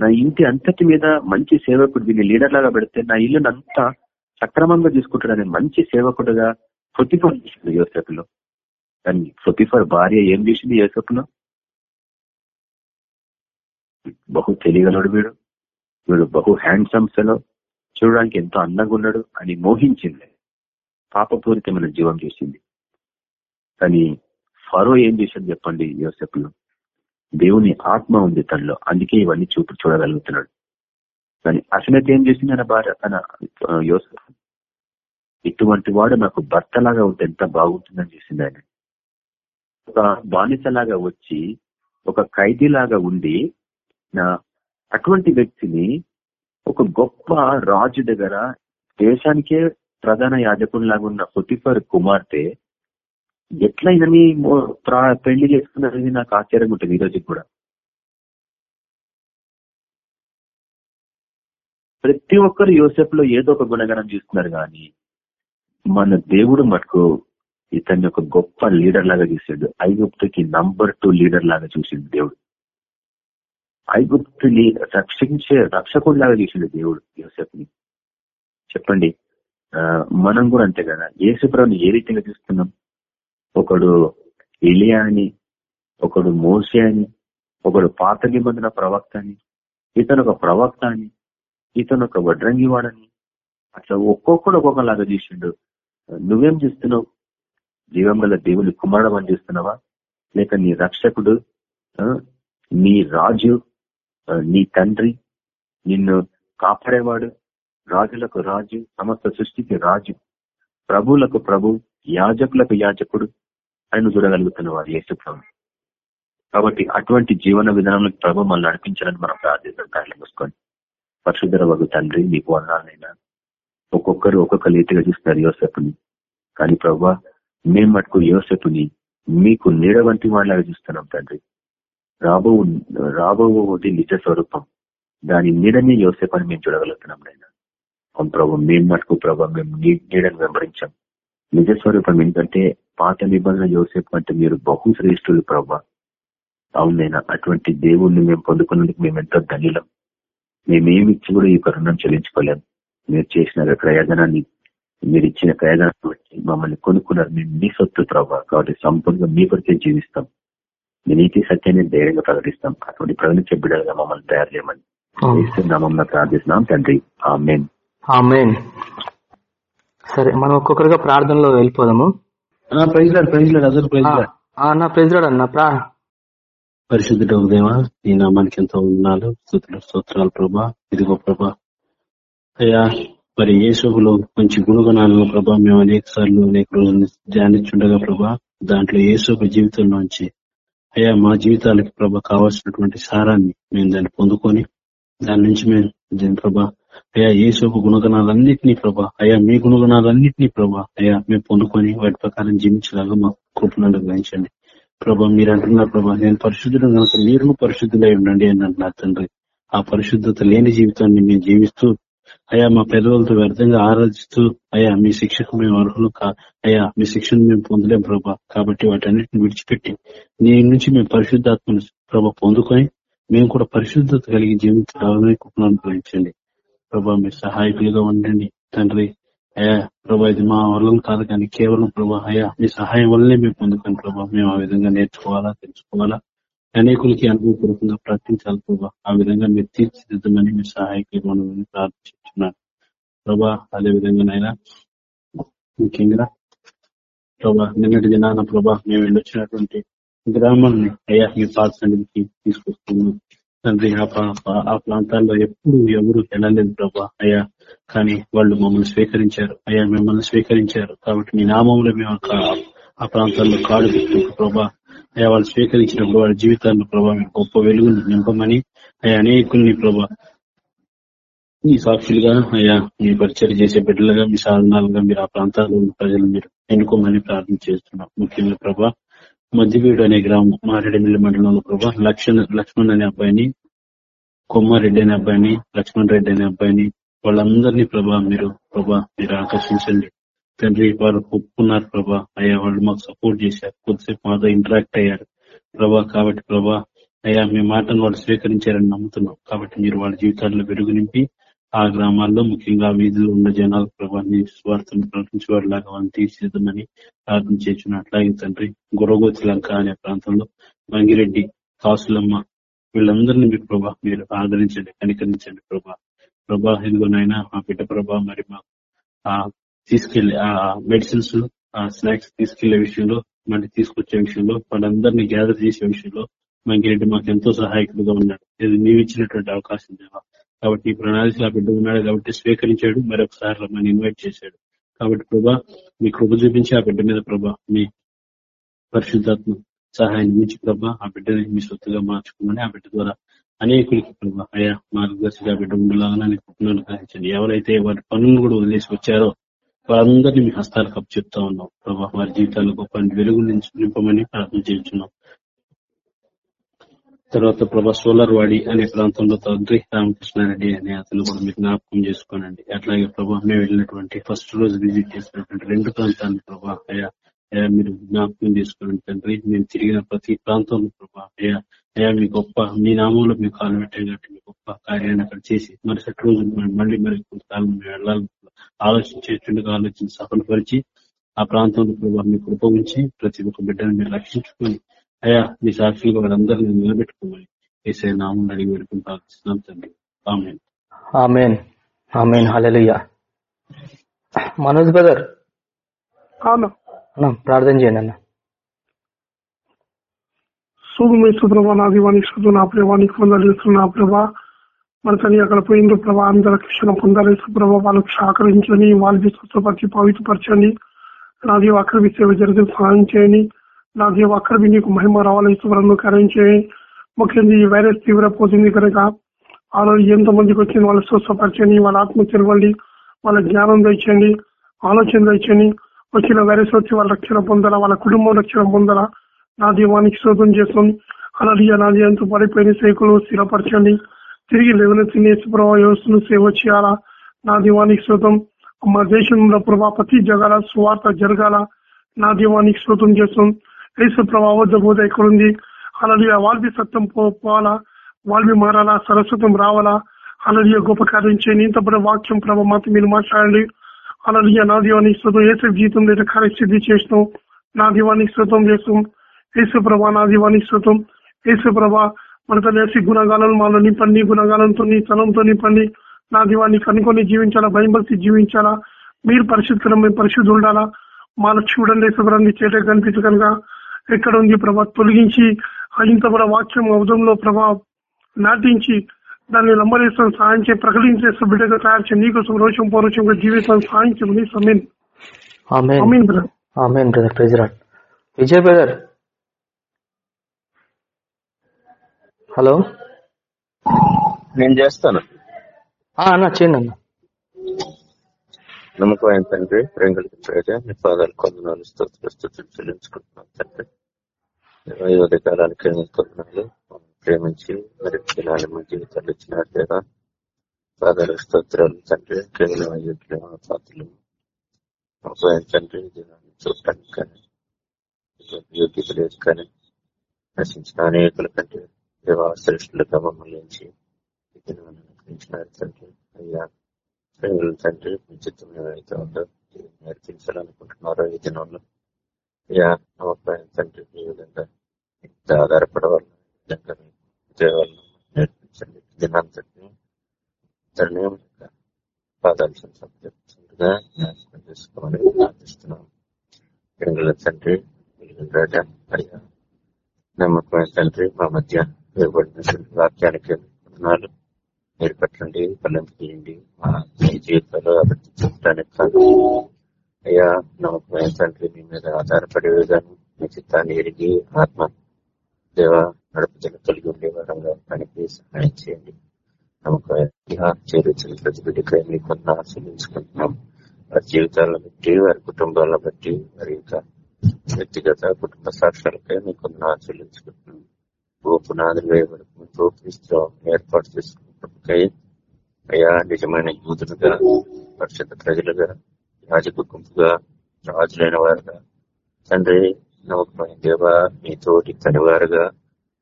నా ఇంటి అంతటి మీద మంచి సేవకుడు దీన్ని లీడర్ లాగా పెడితే నా ఇల్లునంతా సక్రమంగా తీసుకుంటాడని మంచి సేవకుడుగా ఫొతిఫర్ చేసింది యోసపులో. కానీ ప్రతిఫర్ భార్య ఏం చేసింది యోసపులో బహు తెలియగలడు వీడు. వీడు బహు హ్యాండ్సమ్స్లో చూడడానికి ఎంతో అందంగా ఉన్నాడు అని మోహించింది. పాపపూరితమైన జీవం చేసింది. కానీ ఫరో ఏం చేసింది చెప్పండి యోసెఫ్లో దేవుని ఆత్మ ఉంది తనలో. అందుకే ఇవన్నీ చూపు చూడగలుగుతున్నాడు. కానీ అసలైతే ఏం చేసింది అన్న భార్య తన యోస ఇటువంటి వాడు నాకు భర్తలాగా ఉంటే ఎంత బాగుంటుందని చేసింది ఆయన. ఒక బానిసలాగా వచ్చి ఒక ఖైదీలాగా ఉండి నా అటువంటి వ్యక్తిని ఒక గొప్ప రాజు దగ్గర దేశానికే ప్రధాన యాజకునిలాగా ఉన్న ఫొతిఫర్ కుమార్తె ఎట్లా ఇదని పెళ్ళి చేసుకున్నది నాకు ఆశ్చర్యంగా ఉంటుంది ఈ రోజు కూడా. ప్రతి ఒక్కరు యోసెఫ్లో ఏదో ఒక గుణగణం చూస్తున్నారు కానీ మన దేవుడు మటుకు ఇతన్ని ఒక గొప్ప లీడర్ లాగా చూసాడు ఐగుప్తుకి నంబర్ టూ లీడర్ లాగా చూసిండు దేవుడు. ఐగుప్తుని రక్షించే రక్షకుడు లాగా చూసిండు దేవుడు యోసెఫ్ని చెప్పండి మనం కూడా అంతే కదా. యేసుప్రభుని ఏ రీతిగా చూస్తున్నాం? ఒకడు ఇలియా అని ఒకడు మోసే అని ఒకడు పాత నిబంధన ప్రవక్త అని ఇతను ఒక ప్రవక్త అని ఇతను ఒక వడ్రంగివాడని అట్లా ఒక్కొక్కడు ఒక్కొక్కలాగా చూసిండు. నువ్వేం చూస్తున్నావు? జీవం గల దేవుని కుమారుడు అని చూస్తున్నావా? లేక నీ రక్షకుడు నీ రాజు నీ తండ్రి నిన్ను కాపాడేవాడు రాజులకు రాజు సమస్త సృష్టికి రాజు ప్రభువులకు ప్రభు యాజకులకు యాజకుడు ఆయన చూడగలుగుతున్నవాడు యేసు ప్రభు. కాబట్టి అటువంటి జీవన విధానంలో ప్రభు మనం నడిపించాలని మనం ప్రార్థిస్తాం కాళ్ళు మూసుకొని పరిశుద్ధర వగు తండ్రి మీకు వర్ణాలైనా ఒక్కొక్కరు ఒక్కొక్క రీతిగా చూస్తారు యోసెఫ్ని కానీ ప్రవ్వా మేము మటుకు యోసెఫ్ని మీకు నీడ వంటి వాళ్ళగా చూస్తున్నాం తండ్రి. రాబో రాబోది నిజ స్వరూపం. దాని నీడని యోసేపు అని మేము చూడగలుగుతున్నాం నాయన. అవును ప్రభు మేము మటుకు ప్రభావ మేము నీడని వెంబడించాం. నిజ స్వరూపం ఏంటంటే పాత నిబంధన యోసేపు అంటే మీరు బహు శ్రేష్ఠులు ప్రభా అవునైనా అటువంటి దేవుణ్ణి మేము పొందుకున్నందుకు మేము ఎంతో ధనిలం మేమేమి ఇచ్చి కూడా ఈ కరుణం చెల్లించుకోలేం మీరు చేసిన ప్రయోజనాన్ని మీరు ఇచ్చిన ప్రయోజనాన్ని బట్టి మమ్మల్ని కొనుక్కున్నారు. మేము మీ సొత్తు ప్రభావ కాబట్టి సంపూర్ణంగా మీ కొరికే జీవిస్తాం. మీ నీతి సత్యాన్ని ధైర్యంగా ప్రకటిస్తాం. అటువంటి ప్రకటించే బిడ్డలుగా మమ్మల్ని తయారు చేయమని. ఇస్తున్నామం ప్రార్థిస్తున్నాం తండ్రి. ఆమెన్. సరే మనం ఒక్కొక్కరుగా ప్రార్థనలో వెళ్ళిపోదాము. ప్రైజ్ ప్రైజ్ అన్న ప్రైజ్ అన్న ప్రా పరిశుద్ధుడు దేవా ఈ నామానికి ఎంతో ఉన్నాలు స్థుతులు స్తోత్రాలు ప్రభా. ఇదిగో ప్రభా అయ్యా మరి యేసులో మంచి గుణగుణాలను ప్రభా మేము అనేక సార్లు అనేక రోజులు ధ్యానించుండగా ప్రభా దాంట్లో ఏ యేసుకు జీవితంలోంచి అయ్యా మా జీవితాలకి ప్రభా కావాల్సినటువంటి సారాన్ని మేము దాన్ని పొందుకొని దాని నుంచి మేము దీని ప్రభా అయ్యా ఏసోపు గుణగణాలన్నింటినీ ప్రభా అయ్యా మీ గుణగణాలన్నింటినీ ప్రభా అయ్యా మేము పొందుకొని వాటి ప్రకారం జీవించలాగా మా కృపణను గ్రహించండి. ప్రభా మీరు అంటున్నారు ప్రభా నేను పరిశుద్ధుడు కనుక మీరు పరిశుద్ధులై ఉండండి అని అంటున్నారు తండ్రి. ఆ పరిశుద్ధత లేని జీవితాన్ని మేము జీవిస్తూ అయ్యా మా పెదవులతో వ్యర్థంగా ఆరాధిస్తూ అయ్యా మీ శిక్షకు మేము అర్హులు కా అయ్యా మీ శిక్షను మేము పొందలేం ప్రభా. కాబట్టి వాటన్నిటిని విడిచిపెట్టి నీ నుంచి మేము పరిశుద్ధాత్మను ప్రభా పొందుకొని మేము కూడా పరిశుద్ధత కలిగి జీవించాలని కుటుంబాన్ని గ్రహించండి ప్రభా మీరు సహాయకులుగా ఉండండి తండ్రి. అయ్యా ప్రభా ఇది మా వల్ల కాదు కానీ కేవలం ప్రభా అయ్యా మీ సహాయం వల్లనే మేము పొందుతాం ప్రభా. మేము ఆ విధంగా నేర్చుకోవాలా తెలుసుకోవాలా? అనేకులకి అనుభవపూర్వకంగా ప్రకటించాలి ప్రభా. ఆ విధంగా మీరు తీర్చిదిద్దమని మీ సహాయకులుగా ప్రార్థిస్తున్నాను ప్రభా అదే విధంగానైనా ముఖ్యంగా ప్రభా నిన్నటి దినాన ప్రభా మేము వెళ్ళొచ్చినటువంటి గ్రామాన్ని అయ్యా మీ పాత్ర తీసుకొస్తున్నాం. తండ్రి ఆ ప్రాంతాల్లో ఎప్పుడు ఎవరు వెళ్ళలేదు ప్రభా. అయ్యా కానీ వాళ్ళు మమ్మల్ని స్వీకరించారు. అయ్యా మిమ్మల్ని స్వీకరించారు. కాబట్టి మీ నామంలో మేము ఆ ప్రాంతాల్లో కాడు పెట్టు ప్రభా. అయ్యా వాళ్ళు స్వీకరించినప్పుడు వాళ్ళ జీవితాల్లో ప్రభా మీరు గొప్ప వెలుగుని నింపమని అయ్యా అనేకుల్ని ప్రభా ఈ సాక్షులుగా అయ్యా మీ పరిచయం చేసే బిడ్డలుగా మీ సాధనాలుగా మీరు ఆ ప్రాంతాల్లో ఉన్న ప్రజలు మీరు ఎన్నుకోమని ప్రార్థన చేస్తున్నాం. ముఖ్యంగా ప్రభా మధ్యవీడు అనే గ్రామం మారేడుమిల్లి మండలంలో ప్రభా. లక్ష్మణ్ లక్ష్మణ్ అనే అబ్బాయిని కొమ్మారెడ్డి అనే అబ్బాయిని లక్ష్మణ్ రెడ్డి అనే అబ్బాయిని వాళ్ళందరినీ ప్రభా మీరు ప్రభా మీరు ఆకర్షించండి. తండ్రి వారు ఒప్పుకున్నారు ప్రభా. అయ్యా వాళ్ళు మాకు సపోర్ట్ చేశారు. కొద్దిసేపు మాతో ఇంటరాక్ట్ అయ్యారు. ప్రభా కాబట్టి ప్రభా అయ్యా మీ మాటను వాళ్ళు స్వీకరించారని నమ్ముతున్నాం. కాబట్టి మీరు వాళ్ళ జీవితాల్లో వెలుగు నింపి ఆ గ్రామాల్లో ముఖ్యంగా వీధిలో ఉన్న జనాలు ప్రభాన్ని స్వార్థను ప్రకటించేవాడిలాగా వాళ్ళని తీర్చిదిద్దమని ప్రార్థన చేస్తున్నట్లయిన అట్లాగే తండ్రి గురగోతి లంక అనే ప్రాంతంలో మంగిరెడ్డి కాసులమ్మ వీళ్ళందరినీ మీరు ప్రభా మీరు ఆదరించండి కనికరించండి ప్రభా. ప్రభా ఇదిగోనైనా మా బిడ్డ ప్రభా మరి మాకు ఆ తీసుకెళ్ళి ఆ మెడిసిన్స్ ఆ స్నాక్స్ తీసుకెళ్ళే విషయంలో మళ్ళీ తీసుకొచ్చే విషయంలో వాళ్ళందరినీ గ్యాదర్ చేసే విషయంలో మంగిరెడ్డి మాకు ఎంతో సహాయకుడుగా ఉన్నాడు. ఇది నీవిచ్చినటువంటి అవకాశం దేవా. కాబట్టి ఈ ప్రణాళిక ఆ బిడ్డ ఉన్నాడు కాబట్టి స్వీకరించాడు మరొకసారి రమ్మని ఇన్వైట్ చేశాడు. కాబట్టి ప్రభా మీ కృప చూపించి ఆ బిడ్డ మీద ప్రభా మీ పరిశుద్ధాత్మ సహాయం మించి ప్రభా ఆ బిడ్డని మీ సొత్తుగా మార్చుకోమని ఆ బిడ్డ ద్వారా అనేకులకి ప్రభా అయ్యా మార్గదర్శిగా బిడ్డ ఉండలాగా కుటుంబాలు గ్రహించండి ఎవరైతే వారి పనులను కూడా వదిలేసి వచ్చారో వారందరినీ మీ హస్తాలు కప్పు చెప్తా ఉన్నాం. ప్రభా వారి జీవితాలు గొప్ప వెలుగు నింపమని ప్రార్థన చేస్తున్నాం. తర్వాత ప్రభా సోలార్ వాడి అనే ప్రాంతంలో తండ్రి రామకృష్ణారెడ్డి అనే అతను కూడా మీరు జ్ఞాపకం చేసుకోనండి. అట్లాగే ప్రభా మేము వెళ్ళినటువంటి ఫస్ట్ రోజు విజిట్ చేసినటువంటి రెండు ప్రాంతాలను ప్రభా అయ్యా అయ్యా మీరు జ్ఞాపకం చేసుకోండి తండ్రి. మేము తిరిగిన ప్రతి ప్రాంతంలో ప్రభా అయ్యా అయ్యా మీ గొప్ప మీ నామంలో మీకు కాలు కాబట్టి మీ గొప్ప కార్యాన్ని అక్కడ చేసి మరుసటి రోజు మళ్ళీ మరి కొంతకాలం మేము వెళ్ళాలి ఆలోచించేటుండగా ఆలోచించి సఫలపరిచి ఆ ప్రాంతంలో ప్రభావ మీ కృప ఉంచి ప్రతి ఒక్క బిడ్డను మీరు రక్షించుకొని అయ్యా మీ సాక్షిగా వాళ్ళందరినీ నిలబెట్టుకోమని ఏసే నామం అడిగి ప్రార్థిస్తున్నాం తండ్రి. Amen. Amen. Amen. Hallelujah Manoj brother. అన్న ప్రార్థన చేయండి అన్న. శుభమేసు ప్రభా నా దీవానికి శుద్ధు నా ప్రేమానికి పొందలేదు నా ప్రభా మన తని అక్కడ పోయింది ప్రభా అందరి రక్షణ పొందలేదు ప్రభా వాళ్ళకు సహకరించని వాళ్ళకి స్వచ్ఛపరిచి పవిత్రపరచండి. నా దీవ అక్కడ సేవ జరిగిన సహాయం చేయండి. నా దేవ అక్కడ నీకు మహిమ రావాలి శుభ్రంలో కరించే ముఖ్యంగా ఈ వైరస్ తీవ్రపోతుంది కనుక వాళ్ళు ఎంతో మందికి వచ్చింది వాళ్ళు స్వస్థపరచండి వాళ్ళ ఆత్మ తెరవండి వాళ్ళ జ్ఞానం తెచ్చండి ఆలోచన తెచ్చండి వచ్చిన వైరస్ వచ్చి వాళ్ళ రక్షణ పొందాలా వాళ్ళ కుటుంబం రక్షణ పొందాలా? నా దీవానికి శోధం చేస్తుంది అలలియ నా దీవంతో పడిపోయిన సేకులు స్థిరపరచండి. తిరిగి లేవనెత్తిన యేసుప్రభా సేవ చేయాలా? నా దీవానికి శోతం మా దేశంలో ప్రభా ప్రతి జగాల స్వార్థ జరగాల? నా దీవానికి శోతం చేస్తుంది యేసు ప్రభా వద్ద బోధ ఎక్కడుంది? అలాగే వాళ్ళవి సత్యం పో- పోవాలా? వాళ్ళవి మారాలా? సరస్వతం రావాలా? అలాగే గొప్ప కార్యం చేయండి. ఇంత వాక్యం ప్రభ మాతో మీరు మాట్లాడండి. అలాగే నా దీవానికి శోతం ఏసు జీవితం లేదా కార్యసిద్ధి చేసినాం. నా దీవానికి శోతం చేస్తాం. యేసు ప్రభా నా దీవానికి శృతం యేసు ప్రభా మన తల్లి గుణగాలను మాలో నింపండి. గుణగాలంతో నీ తనంతో నింపండి. నా దీవాన్ని కనుకొని జీవించాలా? భయభక్తి జీవించాలా? మీరు పరిశుద్ధం మేము పరిశుద్ధి ఉండాలా మాలో చూడండి. యేసుప్రభాన్ని చేట కనిపించు కనుక ఎక్కడ ఉంది ప్రభా? తొలగించి ఇంత కూడా వాక్యం అవధంలో ప్రభా నాటించి దాన్ని లంబరేస్తాం సహాయం చేసి ప్రకటించే బిడ్డగా తయారు చేసి నీకోసం రోషం పౌరుషంగా జీవితం సహాయం చేయమని సమీన్ ఆమెన్. బ్రదర్. ప్రెజరాట్ విజయ్ బ్రదర్. హలో? నేను చేస్తాను. ఆ, అన్న చేయండి అన్న. నమ్మకమైన తండ్రి ప్రేంగళ ప్రజ మీ పాదాలు కొందనాలు స్తోత్ర చెల్లించుకుంటున్నాం తండ్రి. ఇరవై అధికారానికి ప్రేమించి మరి పిల్లలు మా జీవితాలు ఇచ్చినట్లుగా లేదా పాదాలు స్తోత్రాలు తండ్రి కేవలం అయ్యట్లు పాత్రలు నమ్మకమైన తండ్రి దినాన్ని చూడటానికి కానీ యోగ్యత లేదు కానీ నశించిన అనేకుల కంటే దేవా శ్రేష్ఠులుగా మమ్మల్ని ఎంచి అనుగ్రహించినారు తండ్రి. అయ్యా ప్రేమల తండ్రి మీ చిత్తం ఏమైతే ఉందో నేర్పించాలనుకుంటున్నారో ఈ దినంలో. అయ్యా నమ్మకమైన తండ్రి ఈ విధంగా ఇంత ఆధారపడవాలను మీ నేర్పించండి దినాంతటిని తండ్రి పాదాలు చేసుకోమని ప్రార్థిస్తున్నాం. తండ్రి రాజా అయ్యా నమ్మకమైన తండ్రి మా మధ్య వేయబడినటువంటి వాక్యానికి వందనాలు. మీరు పట్టండి పల్లెంపు మా జీవితాలు జీవితంలో అభివృద్ధి చెందడానికి కాదు అయ్యా నమ్మకమైన తండ్రి మీ మీద ఆధారపడే విధానం మీ చిత్తాన్ని ఎరిగి ఆత్మ దేవ నడుపుదల కలిగి ఉండే వారంగా పనికి సహాయం చేయండి. నమ్మకం చేరుచిన ప్రతి బిడ్డకై మీ కొంత వారి జీవితాలను బట్టి వారి కుటుంబాలను బట్టి వారి యొక్క వ్యక్తిగత కుటుంబ సాక్ష్యాలకై మీ కొంత ఆశ్రయించుకుంటున్నాం ఓ పునాదులు వేయబడుకు ఏర్పాటు చేసుకున్నప్పటికై అయా నిజమైన యూతులుగా పరిశుద్ధ ప్రజలుగా యాజకు గుంపుగా రాజులైన వారుగా తండ్రి నమ్మకమైన దేవ మీ తోటి పనివారుగా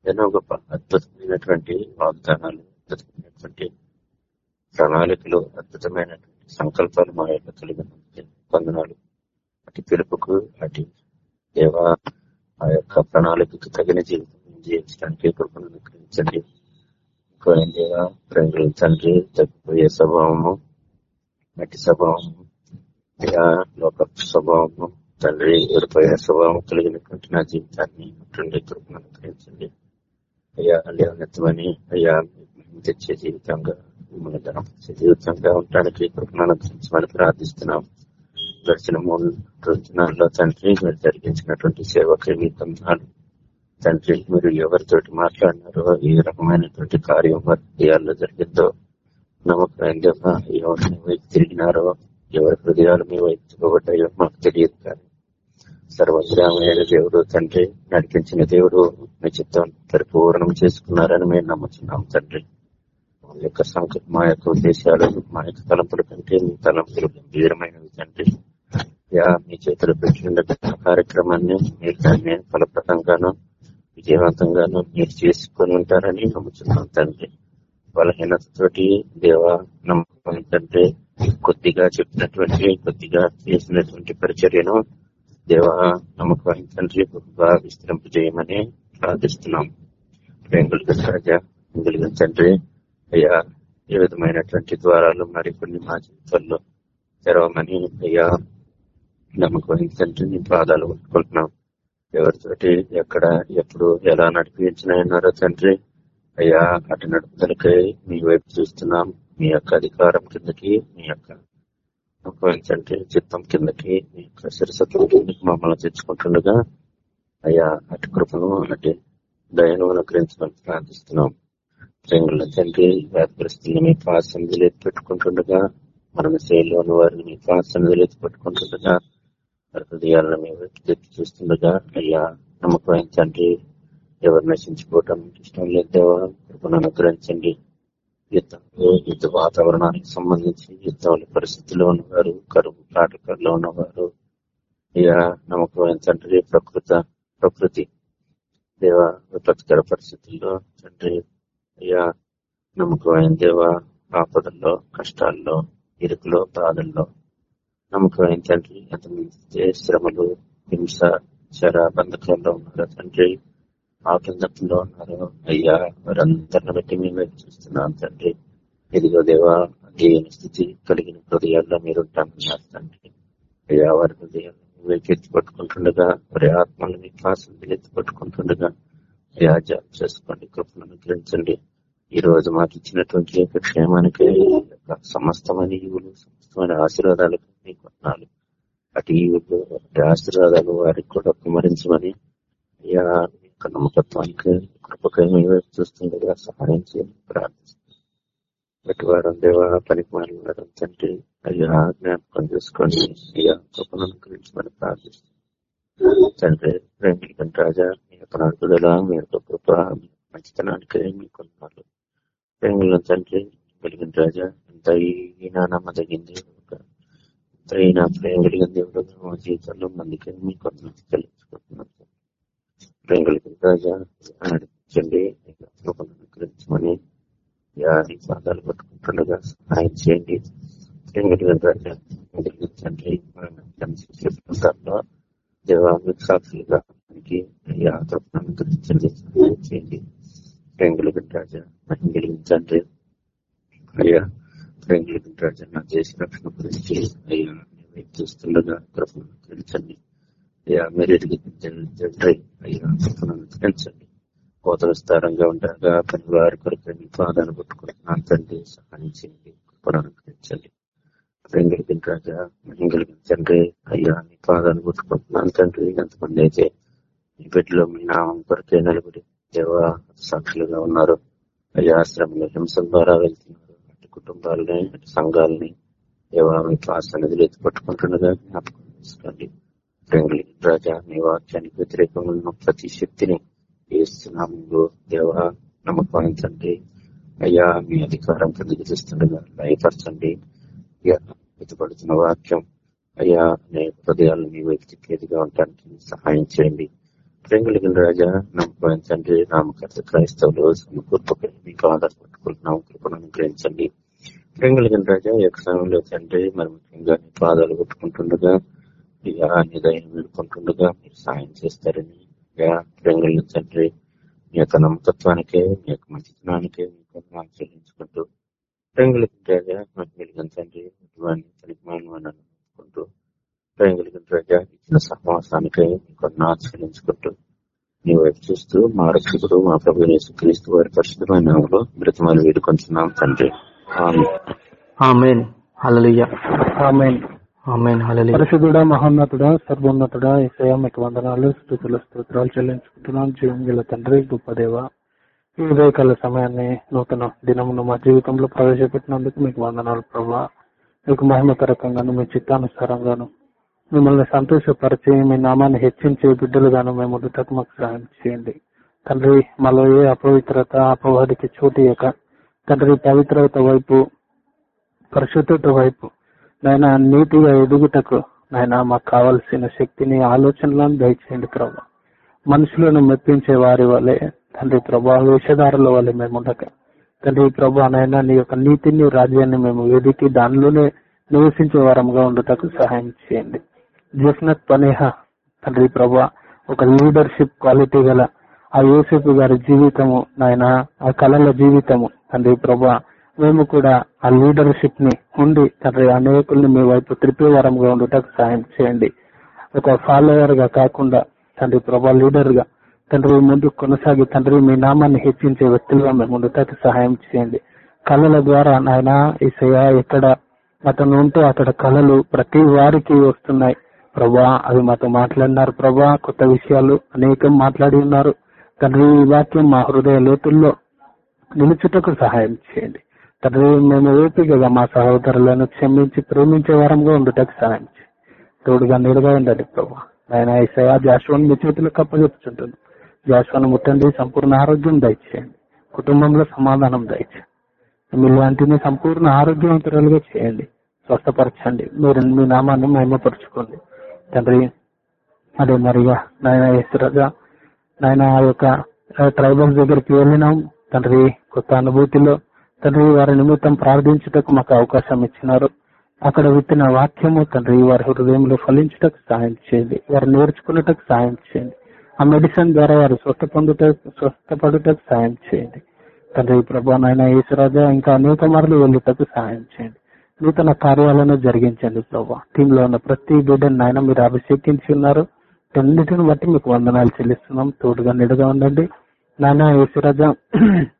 ఎన్నో గొప్ప అద్భుతమైనటువంటి వాగ్దానాలు అద్భుతమైనటువంటి ప్రణాళికలు అద్భుతమైనటువంటి సంకల్పాలు మా యొక్క కలిగిన పొందనాలు అటు పిలుపుకు అటు దేవ ఆ యొక్క ప్రణాళికకు తగిన జీవితం జీవించడానికి కృపను అనుగ్రహించండి. దేవ ప్రేమికులు తండ్రి తగ్గిపోయే స్వభావము అటు స్వభావము లోక స్వభావము తండ్రి ఎరిపోయే స్వభావం కలిగినటువంటి నా జీవితాన్ని ఉంటుండే కృపను అనుగ్రహించండి. అయ్యా లేవనెత్తమని అయ్యా తెచ్చే జీవితంగా మిమ్మల్ని ధనపరిచే జీవితంగా ఉండడానికి కృపను అనుగ్రహించమని ప్రార్థిస్తున్నాం. గడిచిన మూడు రోజునాల్లో తండ్రి మీరు జరిగించినటువంటి సేవ మీ తండ్రి మీరు ఎవరితోటి మాట్లాడినారో ఏ రకమైనటువంటి కార్యం హృదయాల్లో జరిగిందో నమ్మకం ఎవరిని వైపు తిరిగినారో ఎవరి హృదయాలు మీ వైపు తిరగబడ్డాయో మాకు తెలియదు కానీ సర్వగ్రామైన దేవుడు తండ్రి నడిపించిన దేవుడు మీ చిత్తం పరిపూర్ణం చేసుకున్నారని మేము నమ్ముతున్నాం తండ్రి. మా యొక్క సంక మా యొక్క ఉద్దేశాలు మా యొక్క తలంపుల కంటే మీ తలంపులు గంభీరమైనవి తండ్రి. యా మీ చేతులు పెట్టిన కార్యక్రమాన్ని మీరు దాన్ని ఫలప్రదంగాను విజయవంతంగాను మీరు చేసుకొని ఉంటారని నమ్ముతున్నాం తండ్రి. బలహీనతతోటి దేవ నమ్మకం ఏంటంటే కొద్దిగా చెప్పినటువంటి కొద్దిగా చేసినటువంటి పరిచర్యను దేవ నమ్మకం తండ్రి బాగా విస్తరింపు చేయమని ప్రార్థిస్తున్నాం. ప్రేంగులుగా రాజా ఇంగులుగా తండ్రి అయ్యా ఏ విధమైనటువంటి ద్వారాలు మరి కొన్ని మా జీవితాల్లో తెరవమని అయ్యా నమ్మకం తండ్రి నీ పాదాలు కొట్టుకుంటున్నాం ఎవరితోటి ఎక్కడ ఎప్పుడు ఎలా నడిపించినారో తండ్రి అయ్యా అటు నడుపుదలకై మీ వైపు చూస్తున్నాం. మీ యొక్క అధికారం కిందకి మీ యొక్క తండ్రి చిత్తం కిందకి మీ యొక్క శిరసత్వం కిందకి మమ్మల్ని తెచ్చుకుంటుండగా అయ్యా అటు కృపను అలాంటి దయను అనుగ్రహించమని ప్రార్థిస్తున్నాం. ప్రేమల తండ్రి వ్యాధిగ్రస్తులు మీ పాసన్నిధులు ఎత్తి పెట్టుకుంటుండగా మన శైలిలోని వారిని మీ పాసన్నిధులు ఎత్తి పెట్టుకుంటుండగా హృదయాలను మేము ఎత్తి చూస్తుండగా అయ్యా నమ్మకం తండ్రి ఎవరు నశించుకోవటం ఇష్టం లేదేవా కృపను అనుగ్రహించండి. యుద్ధంలో యుద్ధ వాతావరణానికి సంబంధించి యుద్ధం పరిస్థితుల్లో ఉన్నవారు కరువు కాటకల్లో ఉన్నవారు అయ్యా నమ్మకం తండ్రి ప్రకృత ప్రకృతి దేవ విపత్కర పరిస్థితుల్లో తండ్రి అయ్యా నమ్మకమైన దేవ ఆపదల్లో కష్టాల్లో ఇరుకులో బాధల్లో నమ్మకమైన తండ్రి ఎంతమంది శ్రమలు హింస చర బంధకాల్లో ఉన్నారో తండ్రి ఆ ఉన్నారు. అయ్యా వారందరిని బట్టి మేము చూస్తున్నాం తండ్రి. ఇదిగో దేవా దేవుని స్థితి కలిగిన హృదయాల్లో మీరు ఉంటామన్నారు తండ్రి. అయ్యా వారి హృదయాల్లో ఎత్తి పట్టుకుంటుండగా వారి ఆత్మలను విశ్వాసం ఎత్తి పట్టుకుంటుండగా అయ్యా జాబ్ చేసుకోండి కృపను అనుగ్రహించండి. ఈ రోజు మాకు ఇచ్చినటువంటి యొక్క క్షేమానికి సమస్తమైన ఈవులు సమస్తమైన ఆశీర్వాదాలకు మీకు వందనాలు అటు ఈవులు ఆశీర్వాదాలు వారికి కూడా కుమరించమని అయ్యా నమ్మకత్వానికి కృపకై మేము చూస్తుండగా సహాయం చేయండి ప్రార్థిస్తున్నాం ప్రతి వారం దేవ పనికి మారిన తండ్రి అయ్యా జ్ఞాపకం చేసుకొని అయ్యా కృపను గురించి మనం ప్రార్థిస్తున్నాం తండ్రి ప్రేమికం రాజా మీ యొక్క నడుపుదల మీ యొక్క కృప మంచితనానికి మీకు వందనాలు ప్రేమికుల తండ్రి కలిగిన రాజా ఎంత ఈనా నమ్మదగింది ఒక ఎంత ఈనా ప్రేమ కలిగిన దేవుడు మా జీవితంలో మందికి మీకు వందనాలు చెల్లించుకుంటున్నాం ప్రేమ కలిగిన రాజా నడిపించండి అనుగ్రహించమని యాది పాదాలు పట్టుకుంటుండగా సహాయం చేయండి ప్రేమ కలిగిన రాజా తండ్రి ప్రాంతాల్లో సాక్షులుగా మనకి అనుగ్రహించండి సహాయం చేయండి ప్రేంగులకు రాజా మహిమ కలిగించండి అయ్యా ప్రేంగులకు రాజా నా దేశ రక్షణ గురించి అయ్యా చూస్తుండగా కృపను అనుగ్రహించండి అయ్యా మీరు తండ్రి అయ్యా కృపను ఉండగా పని వారి కొరకు మీ పాదాలు పట్టుకుంటున్నాను తండ్రి సహాయం చేయండి కృపను అనుగ్రహించండి. ప్రేంగులకి రాజా మహిమ అయ్యా మీ పాదాలు పట్టుకుంటున్నాను తండ్రి ఎంతమంది అయితే మీ బిడ్డలో మీ నామం కొరకే నిలబడి దేవ సాక్షులుగా ఉన్నారు. అయ్యా ఆశ్రమంలో హింసల ద్వారా వెళ్తున్నారు. అటు కుటుంబాలని అటు సంఘాలని దేవ మీ పాస్ అనేది ఎత్తుపట్టుకుంటుండగా జ్ఞాపకం చేసుకోండి. ప్రేమలి రాజా మీ వాక్యానికి వ్యతిరేకంగా ఉన్న ప్రతి శక్తిని వేస్తున్నాము దేవ నమ్మకం అయ్యా మీ అధికారం కిందకి తెస్తుండగా లయపరచండి. అయ్యా ఎత్తుపడుతున్న వాక్యం. అయ్యా నే హృదయాలు మీ వైపు తిప్పేదిగా సహాయం చేయండి. ప్రేంగులిగిన రాజా నమ్మకం వహించండి నామకర్త క్రైస్తవులు సమకూర్పకై మీకు ఆధారపట్టుకుంటున్నాం కృపను అనుగ్రహించండి. ప్రేంగులిగిన రాజా యొక్క సమయంలో తండ్రి మరి ముఖ్యంగా పాదాలు కొట్టుకుంటుండగా అయ్యా నీ దయను వేడుకుంటుండగా మీరు సాయం చేస్తారని అయ్యా ప్రేంగుల తండ్రి మీ యొక్క నమ్మకత్వానికే మీ యొక్క మంచితనానికే మీకు వందనాలు చెల్లించుకుంటూ ప్రేంగులకి రాజా మహిళలు తండ్రి ఇటువంటి అనుకుంటూ ప్రేంగులకి రాజా ఇచ్చిన సహవాసానికై మీకు చెల్లించుకుంటూ నీ వైపు చూస్తూ మా రక్షకుడు మా ప్రభు క్రీస్తు వారి పరిశుద్ధమైన నామములో బ్రతమాలు వేడుకొంటున్నాం తండ్రి. ఆమేన్. ఆమెన్. హల్లెలూయా. ఆమేన్. ఆమెన్ హల్లెలూయా పరిశుద్ధుడ మహోన్నతుడ సర్వోన్నతుడా ఏసయ మీకు వందనాలు స్థుతుల స్తోత్రాలు చెల్లించుకుంటున్నాం. జీవం గల తండ్రి గొప్ప దేవ ఈ ఉదయకాల సమయాన్ని నూతన దినమును మా జీవితంలో ప్రవేశపెట్టినందుకు మీకు వందనాలు ప్రభా. మీకు మహిమకరకంగాను మీ చిత్తానుసారంగాను మిమ్మల్ని సంతోషపరిచి మీ నామాన్ని హెచ్చించే బిడ్డలుగాను మేము ముందుటకు మాకు సహాయం చేయండి. తండ్రి మాలో ఏ అపవిత్రత అపవాదికి చోటు తండ్రి పవిత్రత వైపు పరిశుద్ధత వైపు నాయన నీతిగా ఎదుగుటకు నాయన మాకు కావలసిన శక్తిని ఆలోచనలను దయచేయండి ప్రభా. మనుషులను మెప్పించే వారి వల్లే తండ్రి ప్రభా వేషధారుల వల్లే మేము ఉండక తండ్రి ప్రభా నాయన నీ యొక్క నీతిని రాజ్యాన్ని మేము వెదికి దానిలోనే నివసించే వారంగా ఉండటకు సహాయం చేయండి. జస్నత్ పనేహ తండ్రి ప్రభా ఒక లీడర్షిప్ క్వాలిటీ గల ఆ యోసేపు గారి జీవితము నాయన ఆ కళల జీవితము తండ్రి ప్రభా మేము కూడా ఆ లీడర్షిప్ని ఉండి తండ్రి అనేకుల్ని మీ వైపు త్రిపేవరంగా ఉండటకు సహాయం చేయండి. ఒక ఫాలోవర్గా కాకుండా తండ్రి ప్రభా లీడర్గా తండ్రి ముందు కొనసాగి తండ్రి మీ నామాన్ని హెచ్చించే వ్యక్తులుగా మేము ఉండటానికి సహాయం చేయండి. కళల ద్వారా నాయన ఈసయ ఎక్కడ అతను ఉంటే అక్కడ కళలు ప్రతి వారికి వస్తున్నాయి. ప్రభా అవి మాతో మాట్లాడినారు ప్రభా కొత్త విషయాలు అనేకం మాట్లాడి ఉన్నారు. తండ్రి ఈ వాక్యం మా హృదయ లోతుల్లో నిలుచుటకు సహాయం చేయండి. తండ్రి మేము ఓపికగా మా సహోదరులను క్షమించి ప్రేమించే వారంగా ఉండటం సహాయం తోడుగా నీడుగా ఉండండి ప్రభు. ఆయన ఈసయా జాస్వాన్ మీ చేతిలో కప్పచెప్పుచుంటుంది జాస్వాన్ ముట్టండి సంపూర్ణ ఆరోగ్యం దయచేయండి. కుటుంబంలో సమాధానం దయచేయండి. మీలాంటిని సంపూర్ణ ఆరోగ్యవంతురాలుగా చేయండి. స్వస్థపరచండి. మీరు మీ నామాన్ని మహిమపరుచుకోండి. తండ్రి అదే మరిగా నాయన ఇస్తురగా నాయన ఆ యొక్క ట్రైబల్స్ దగ్గరికి వెళ్ళినాం. తండ్రి కొత్త అనుభూతిలో తండ్రి వారి నిమిత్తం ప్రార్థించుటకు మాకు అవకాశం ఇచ్చినారు. అక్కడ విత్తిన వాక్యము తండ్రి వారి హృదయంలో ఫలించుటకు సాయం చేయండి. వారు నేర్చుకున్నటకు సాయం చేయండి. ఆ మెడిసిన్ ద్వారా వారు స్వస్థ పొందుట స్వస్థపడుటకు సాయం చేయండి. తండ్రి ప్రభా నాయన ఈశ్వరాజా ఇంకా అనేక మార్లు వెళ్ళుటకు సాయం చేయండి. నూతన కార్యాలను జరిగించండి ప్రభా. టీంలో ఉన్న ప్రతి బిడ్డను నాయన మీరు అభిషేకించి ఉన్నారు. అన్నిటిని బట్టి మీకు వందనాలు చెల్లిస్తున్నాం. తోడుగా నిడుగా ఉండండి. నాయన ఈశ్వరాజా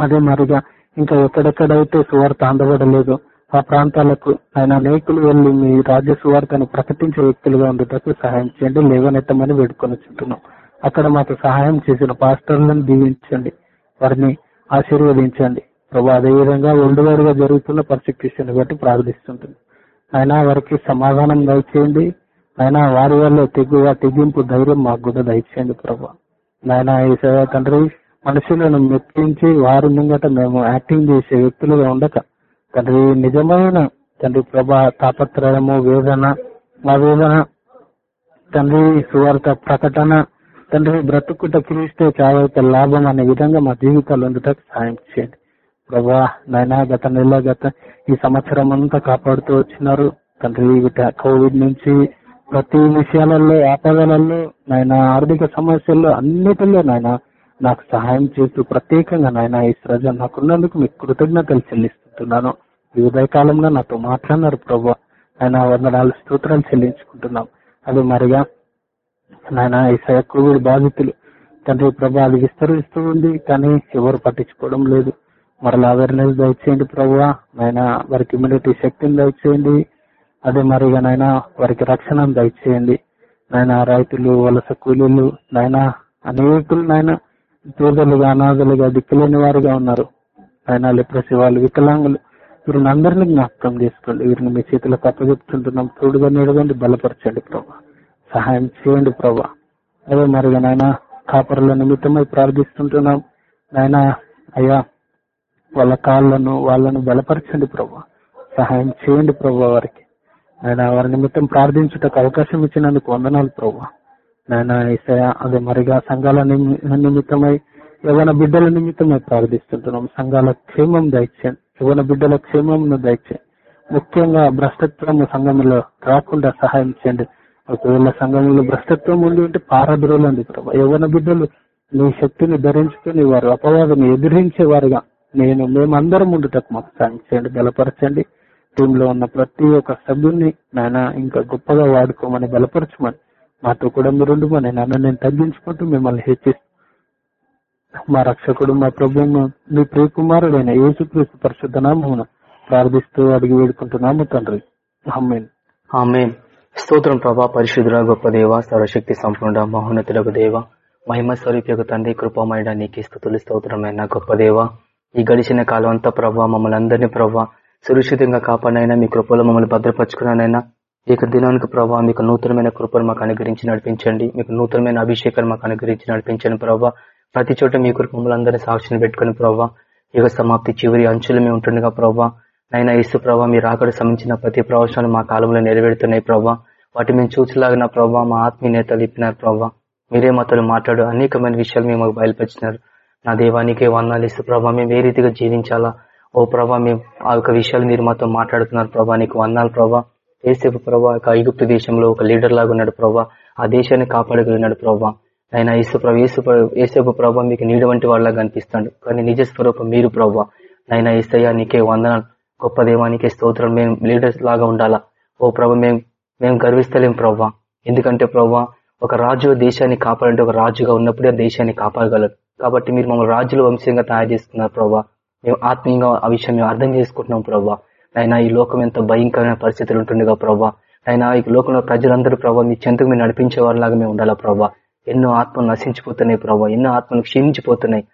అదే మరిగా ఇంకా ఎక్కడెక్కడైతే సువార్త అందబడలేదు ఆ ప్రాంతాలకు ఆయన అనేకులు వెళ్ళి మీ రాజ్య సువార్తను ప్రకటించే వ్యక్తులుగా ఉండటం సహాయం చేయండి. లేవనెత్తమని వేడుకొని చుంటున్నాం. అక్కడ మాకు సహాయం చేసిన పాస్టర్లను దీవించండి. వారిని ఆశీర్వదించండి. ప్రభా అదేవిధంగా ఒళ్ళు జరుగుతున్న పర్సిక్యూషన్ బట్టి ప్రార్థిస్తుంటుంది ఆయన వారికి సమాధానం దయచేయండి. ఆయన వారి వల్ల తెగువ తెగింపు ధైర్యం మాకు కూడా దయచేయండి ప్రభా. నాయన ఈ సేవ తండ్రి మనుషులను మెప్పించి వారి ముంగట మేము యాక్టింగ్ చేసే వ్యక్తులుగా ఉండక. తండ్రి నిజమైన తండ్రి ప్రభా తాపత్రయము వేదన ఆ వేదన తండ్రి సువార్త ప్రకటన తండ్రి బ్రతుకుట క్రీస్తే చావైతే లాభం అనే విధంగా మా జీవితాలు ఉండటకు సాయం చేయండి. ప్రభా నాయన గత నెల గత ఈ సంవత్సరం అంతా కాపాడుతూ వచ్చినారు. తండ్రి కోవిడ్ నుంచి ప్రతి విషయాలలో ఆపదలలో నాయన ఆర్థిక సమస్యల్లో అన్నిటిలో నాయన నాకు సహాయం చేస్తూ ప్రత్యేకంగా నాయన ఈ నాకున్నందుకు మీకు కృతజ్ఞతలు చెల్లిస్తున్నాను ఈ ఉదయకాలంలో నాతో మాట్లాడినారు ప్రభా. ఆయన వందనాలు స్తోత్రాలు చెల్లించుకుంటున్నాం. అది మరిగా నాయన ఈ కోవిడ్ బాధితులు. తండ్రి ప్రభా అది విస్తరిస్తూ ఉంది కానీ ఎవరు పట్టించుకోవడం లేదు. మరలా అవేర్నెస్ దయచేయండి ప్రభు. నాయన వారికి ఇమ్యూనిటీ శక్తిని దయచేయండి. అదే మరిగా నాయన వారికి రక్షణ దయచేయండి. నాయన రైతులు వలస కూలీలు నాయన అనేకులు నాయన పేదలుగా అనాథలుగా దిక్కులేని వారుగా ఉన్నారు. ఆయన లెప్రసి వాళ్ళు వికలాంగులు వీరిని అందరినీ జ్ఞాపకం చేసుకోండి. వీరిని మీ చేతిలో అప్పచెప్తుంటున్నాం. తోడుగా నిడగండి బలపరచండి ప్రభా. సహాయం చేయండి ప్రభా. అదే మరిగా నాయన కాపరుల నిమిత్తమై ప్రార్థిస్తుంటున్నాం. నాయన అయ్యా వాళ్ళ కాళ్ళను వాళ్ళను బలపరచండి ప్రభా. సహాయం చేయండి ప్రభా వారికి. ఆయన వారి నిమిత్తం ప్రార్థించుటకు అవకాశం ఇచ్చినందుకు వందనాలు ప్రభా. నాయన ఈసయ అదే మరిగా సంఘాల నిమిత్తమై యవన బిడ్డల నిమిత్తమై ప్రార్థిస్తుంటున్నాం. సంఘాల క్షేమం దయచేయండి. యవన బిడ్డల క్షేమంను దయచేయండి. ముఖ్యంగా భ్రష్టత్వం సంఘంలో రాకుండా సహాయం చేయండి. ఒకవేళ సంఘంలో భ్రష్టత్వం ఉండి ఉంటే పారద్రోలండి ప్రభా. యవన బిడ్డలు నీ శక్తిని ధరించుకుని వారు అపవాదం ఎదిరించే వారుగా నేను మేమందరం ఉండుటకు మాకు సాయం చేయండి బలపరచండి. టీంలో ఉన్న ప్రతి ఒక్క సభ్యుని నాయన ఇంకా గొప్పగా వాడుకోమని బలపరచమని మాతో కూడా మీరు ఉండమని నన్ను నేను తగ్గించుకుంటూ మిమ్మల్ని హెచ్చిస్తాను మా రక్షకుడు మా ప్రభు మీ ప్రియకుమారుడైన యేసుక్రీస్తు పరిశుద్ధ నామమున ప్రార్థిస్తూ అడిగి వేడుకుంటున్నాము తండ్రి. అమ్మేన్ ఆమె స్తోత్రం ప్రభా పరిశుద్ధుల గొప్ప దేవ సర్వశక్తి సంపూర్ణ మహోన్నతులకు దేవ మహిమ స్వరూప తండ్రి కృపమైన నీకు స్థుతులు స్తోత్రమైన గొప్ప దేవ. ఈ గడిచిన కాలం అంతా ప్రభా మమ్మల్ని అందరినీ ప్రభా సురక్షితంగా కాపాడనైనా మీ కృపలో మమ్మల్ని భద్రపరుచుకున్నానైనా ఇక దినానికి ప్రభావ మీకు నూతనమైన కృపను మాకు అనుగ్రహించి నడిపించండి. మీకు నూతనమైన అభిషేకాన్ని మాకు అనుగ్రహించి నడిపించండి ప్రభావ ప్రతి చోట మీ కొరకు అందరినీ సాక్షిని పెట్టుకుని ప్రభా యుగ సమాప్తి చివరి అంచులు మేము ఉంటుండగా ప్రభావ నైనా ఇసు ప్రభా మీరు ఆకడ సంబంధించిన ప్రతి ప్రవచనాలు మా కాలంలో నెరవేరుతున్నాయి ప్రభా. వాటి మేము చూసిలాగిన ప్రభావ మా ఆత్మీయ నేతలు ఇప్పినారు ప్రభావ మీరే మాతో మాట్లాడు అనేకమైన విషయాలు మేము మాకు బయలుపరిచినారు. నా దేవానికి వందాలు ఇస్తూ ప్రభావ మేము ఏ రీతిగా జీవించాలా? ఓ ప్రభా మేము ఆ యొక్క విషయాలు మీరు మాతో మాట్లాడుతున్నారు ప్రభా నీకు వందాలు ప్రభా. ఏసేపు ప్రభా ఒక ఐగుప్తు దేశంలో ఒక లీడర్ లాగా ఉన్నాడు ప్రభా. ఆ దేశాన్ని కాపాడగలిగినాడు ప్రభా. ఆయన యేసు ప్రభు యేసు ప్రభు- ప్రభా మీకు నీడ వంటి వాళ్ళగా కనిపిస్తాడు కానీ నిజ స్వరూపం మీరు ప్రభా. నాయన ఏసయ్య నీకే వందనాలు. గొప్ప దేవానికి స్తోత్రం మేము లీడర్స్ లాగా ఉండాలా? ఓ ప్రభ మేము మేము గర్విస్తలేం ప్రభా. ఎందుకంటే ప్రభా ఒక రాజు దేశాన్ని కాపాడంటే ఒక రాజుగా ఉన్నప్పుడే ఆ దేశాన్ని కాపాడగలరు కాబట్టి మీరు మమ్మల్ని రాజుల వంశంగా తయారు చేస్తున్నారు ప్రభా. మేము ఆత్మీయంగా ఆ విషయం మేము అర్థం చేసుకుంటున్నాం ప్రభా. అయినా ఈ లోకం ఎంత భయంకరమైన పరిస్థితులు ఉంటుండగా ప్రభా. అయినా ఈ లోకంలో ప్రజలందరూ ప్రభావ మీ చెంతకు మీరు నడిపించే వారిలాగా మేము ఉండాలా ప్రభా. ఎన్నో ఆత్మలు నశించిపోతున్నాయి ప్రభా ఎన్నో ఆత్మలు క్షీణించిపోతున్నాయి.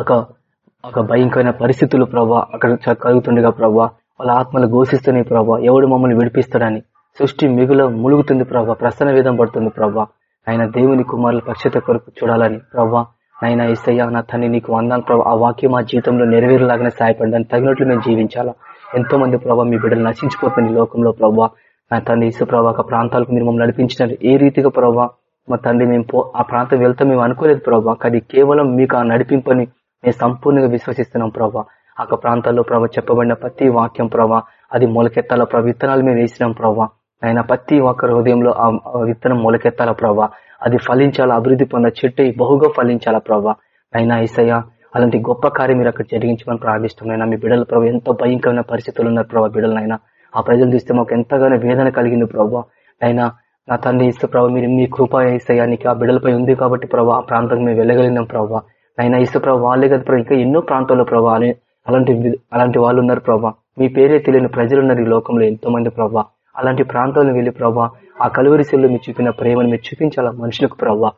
ఒక ఒక భయంకరమైన పరిస్థితులు ప్రభా అక్కడ కలుగుతుండగా ప్రభా. వాళ్ళ ఆత్మలు ఘోషిస్తున్నాయి ప్రభా. ఎవడు మమ్మల్ని విడిపిస్తాడని. సృష్టి మిగుల ములుగుతుంది ప్రభా. ప్రసన్న విధం పడుతుంది ప్రభా. ఆయన దేవుని కుమారుల పక్షత కొరకు చూడాలని ప్రభా. నైనా ఇస్తయ్యా నా తన్ని నీకు వందాలు ప్రభావ ఆ వాక్యం మా జీవితంలో నెరవేరులాగానే సహాయపడడానికి తగినట్లు మేము జీవించాలా? ఎంతో మంది ప్రభా మీ బిడ్డలు నశించిపోతుంది లోకంలో ప్రభావ నా తండ్రి ఇసు ప్రభా ఒక ప్రాంతాలకు మీరు మమ్మల్ని నడిపించినారు. ఏ రీతిగా ప్రభా? మా తండ్రి మేము పో ఆ ప్రాంతం వెళ్తాం మేము అనుకోలేదు ప్రభా. కానీ కేవలం మీకు ఆ నడిపింపని మేము సంపూర్ణంగా విశ్వసిస్తున్నాం ప్రభావ ఆ ప్రాంతాల్లో ప్రభావ చెప్పబడిన ప్రతి వాక్యం ప్రభావ అది మొలకెత్తాల ప్రభావ విత్తనాలు మేము వేసినాం ప్రభావ ఆయన ప్రతి ఒక్క హృదయంలో ఆ విత్తనం మొలకెత్తాల ప్రభావ అది ఫలించాలా అభివృద్ధి పొంద చెట్టు బహుగా ఫలించాలా ప్రభా. అయినా ఈసయ్య అలాంటి గొప్ప కార్యం మీరు అక్కడ జరిగించమని ప్రార్థిస్తున్నాయినా మీ బిడ్డల ప్రభావ ఎంతో భయంకరమైన పరిస్థితులు ఉన్నారు ప్రభావ బిడ్డలైనా ఆ ప్రజలు చూస్తే మాకు ఎంతగానో వేదన కలిగింది ప్రభావ అయినా నా తండ్రి ఇస్తే ప్రభావ మీరు మీ కృప ఇస్తాయానికి ఆ బిడ్డలపై ఉంది కాబట్టి ప్రభావ ఆ ప్రాంతానికి మేము వెళ్ళగలిగినాం ప్రభావ అయినా ఇస్తే ప్రభావ వాళ్ళే కదా ప్రభావ ఇంకా ఎన్నో ప్రాంతాల్లో ప్రభావ అలాంటి అలాంటి వాళ్ళు ఉన్నారు ప్రభావ మీ పేరే తెలియని ప్రజలు ఉన్నారు ఈ లోకంలో ఎంతో మంది ప్రభావ అలాంటి ప్రాంతాలను వెళ్ళి ప్రవ్వా ఆ కలువరిశల్లో మీరు చూపిన ప్రేమను మీరు చూపించాలా మనుషులకు ప్రవ్వా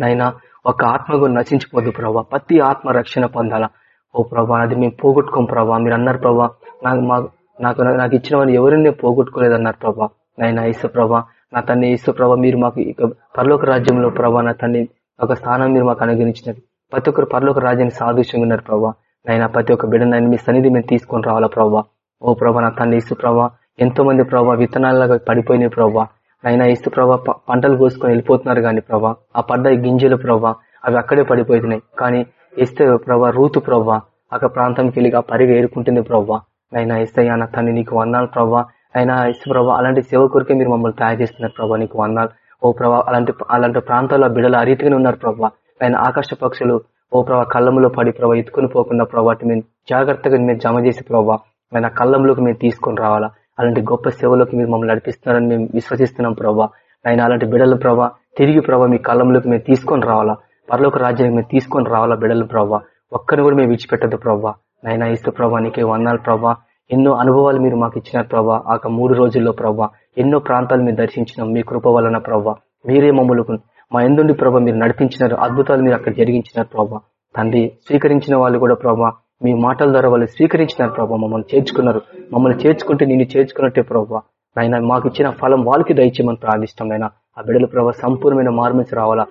నైనా ఒక ఆత్మ కూడా నశించిపోద్దు ప్రభా ప్రతి ఆత్మ రక్షణ పొందాలా. ఓ ప్రభా అది మేము పోగొట్టుకోం ప్రభా మీరు అన్నారు ప్రభా నాకు మా- నాకు నాకు ఇచ్చిన వాళ్ళు ఎవరిని నేను పోగొట్టుకోలేదు అన్నారు ప్రభా. నైనా ఇసు ప్రభా నా తన్ని ఇసు ప్రభా మీరు మాకు పర్లోక పరలోక రాజ్యంలో ప్రభా నా తన్ని ఒక స్థానం మీరు మాకు అనుగ్రహించినారు ప్రతి ఒక్కరు పరలోక రాజ్యానికి సాదృశ్యంగా ఉన్నారు ప్రభా. నైనా ప్రతి ఒక్క బిడ్డనైనా మీ సన్నిధి మేము తీసుకొని రావాలా ప్రభా? ఓ ప్రభా నా తన్ని ఇసు ప్రభా ఎంతో మంది ప్రభా విత్తనాలుగా పడిపోయినాయి ప్రభా. అయినా ఇస్తు ప్రభా ప- పంటలు కోసుకొని వెళ్ళిపోతున్నారు కానీ ప్రభా ఆ పడ్డ గింజలు ప్రభా అవి అక్కడే పడిపోతున్నాయి కానీ ఇస్తే ప్రభా రూతు ప్రభా ఒక ప్రాంతంకి వెళ్ళి ఆ పరిగ ఏరుకుంటుంది ప్రభా. అయినా ఇస్తయ్యా అన్న తన్ని నీకు వందాలు ప్రభా. అయినా ఇస్తు ప్రభా అలాంటి సేవ కొరికే మీరు మమ్మల్ని తయారు చేస్తున్నారు ప్రభా నీకు వందాలు ఓ ప్రభా అలాంటి అలాంటి ప్రాంతాల్లో బిడలు అరీతిగానే ఉన్నారు ప్రభా. ఆయన ఆకాశ పక్షులు ఓ ప్రభా కళ్ళంలో పడి ప్రభా ఎత్తుకుని పోకుండా ప్రభా జాగ్రత్తగా మేము జాగ్రత్తగా మీరు జమ చేసి ప్రభా ఆయన కళ్ళంలోకి మేము తీసుకొని రావాలా. అలాంటి గొప్ప సేవలోకి మీరు మమ్మల్ని నడిపిస్తున్నారని మేము విశ్వసిస్తున్నాం ప్రభా. ఆయన అలాంటి బిడల ప్రభా తిరిగి ప్రభా మీ కాలంలోకి మేము తీసుకొని రావాలా? పరలోక రాజ్యానికి మేము తీసుకొని రావాలా బిడల ప్రభా? ఒక్కరిని కూడా మేము విడిచిపెట్టద్దు ప్రభా. నైనా ఇస్తూ ప్రభా నీకే వందాలు ప్రభా. ఎన్నో అనుభవాలు మీరు మాకు ఇచ్చినారు ప్రభా. ఆ మూడు రోజుల్లో ప్రభా ఎన్నో ప్రాంతాలు మీరు దర్శించినాం మీ కృప వలన ప్రభా. మీరే మమ్మల్ని మా ఎందుండి ప్రభా మీరు నడిపించినారు అద్భుతాలు మీరు అక్కడ జరిగించినారు ప్రభా. తండ్రి స్వీకరించిన వాళ్ళు కూడా ప్రభా మీ మాటల ద్వారా వాళ్ళు స్వీకరించినారు ప్రభావ మమ్మల్ని చేర్చుకున్నారు. మమ్మల్ని చేర్చుకుంటే నిన్ను చేర్చుకున్నట్టే ప్రభావ నాయన మాకు ఇచ్చిన ఫలం వాళ్ళకి దయచేయమని ప్రార్థిస్తాం ఆయన ఆ బిడ్డల ప్రభావ సంపూర్ణమైన మార్మించి రావాలా.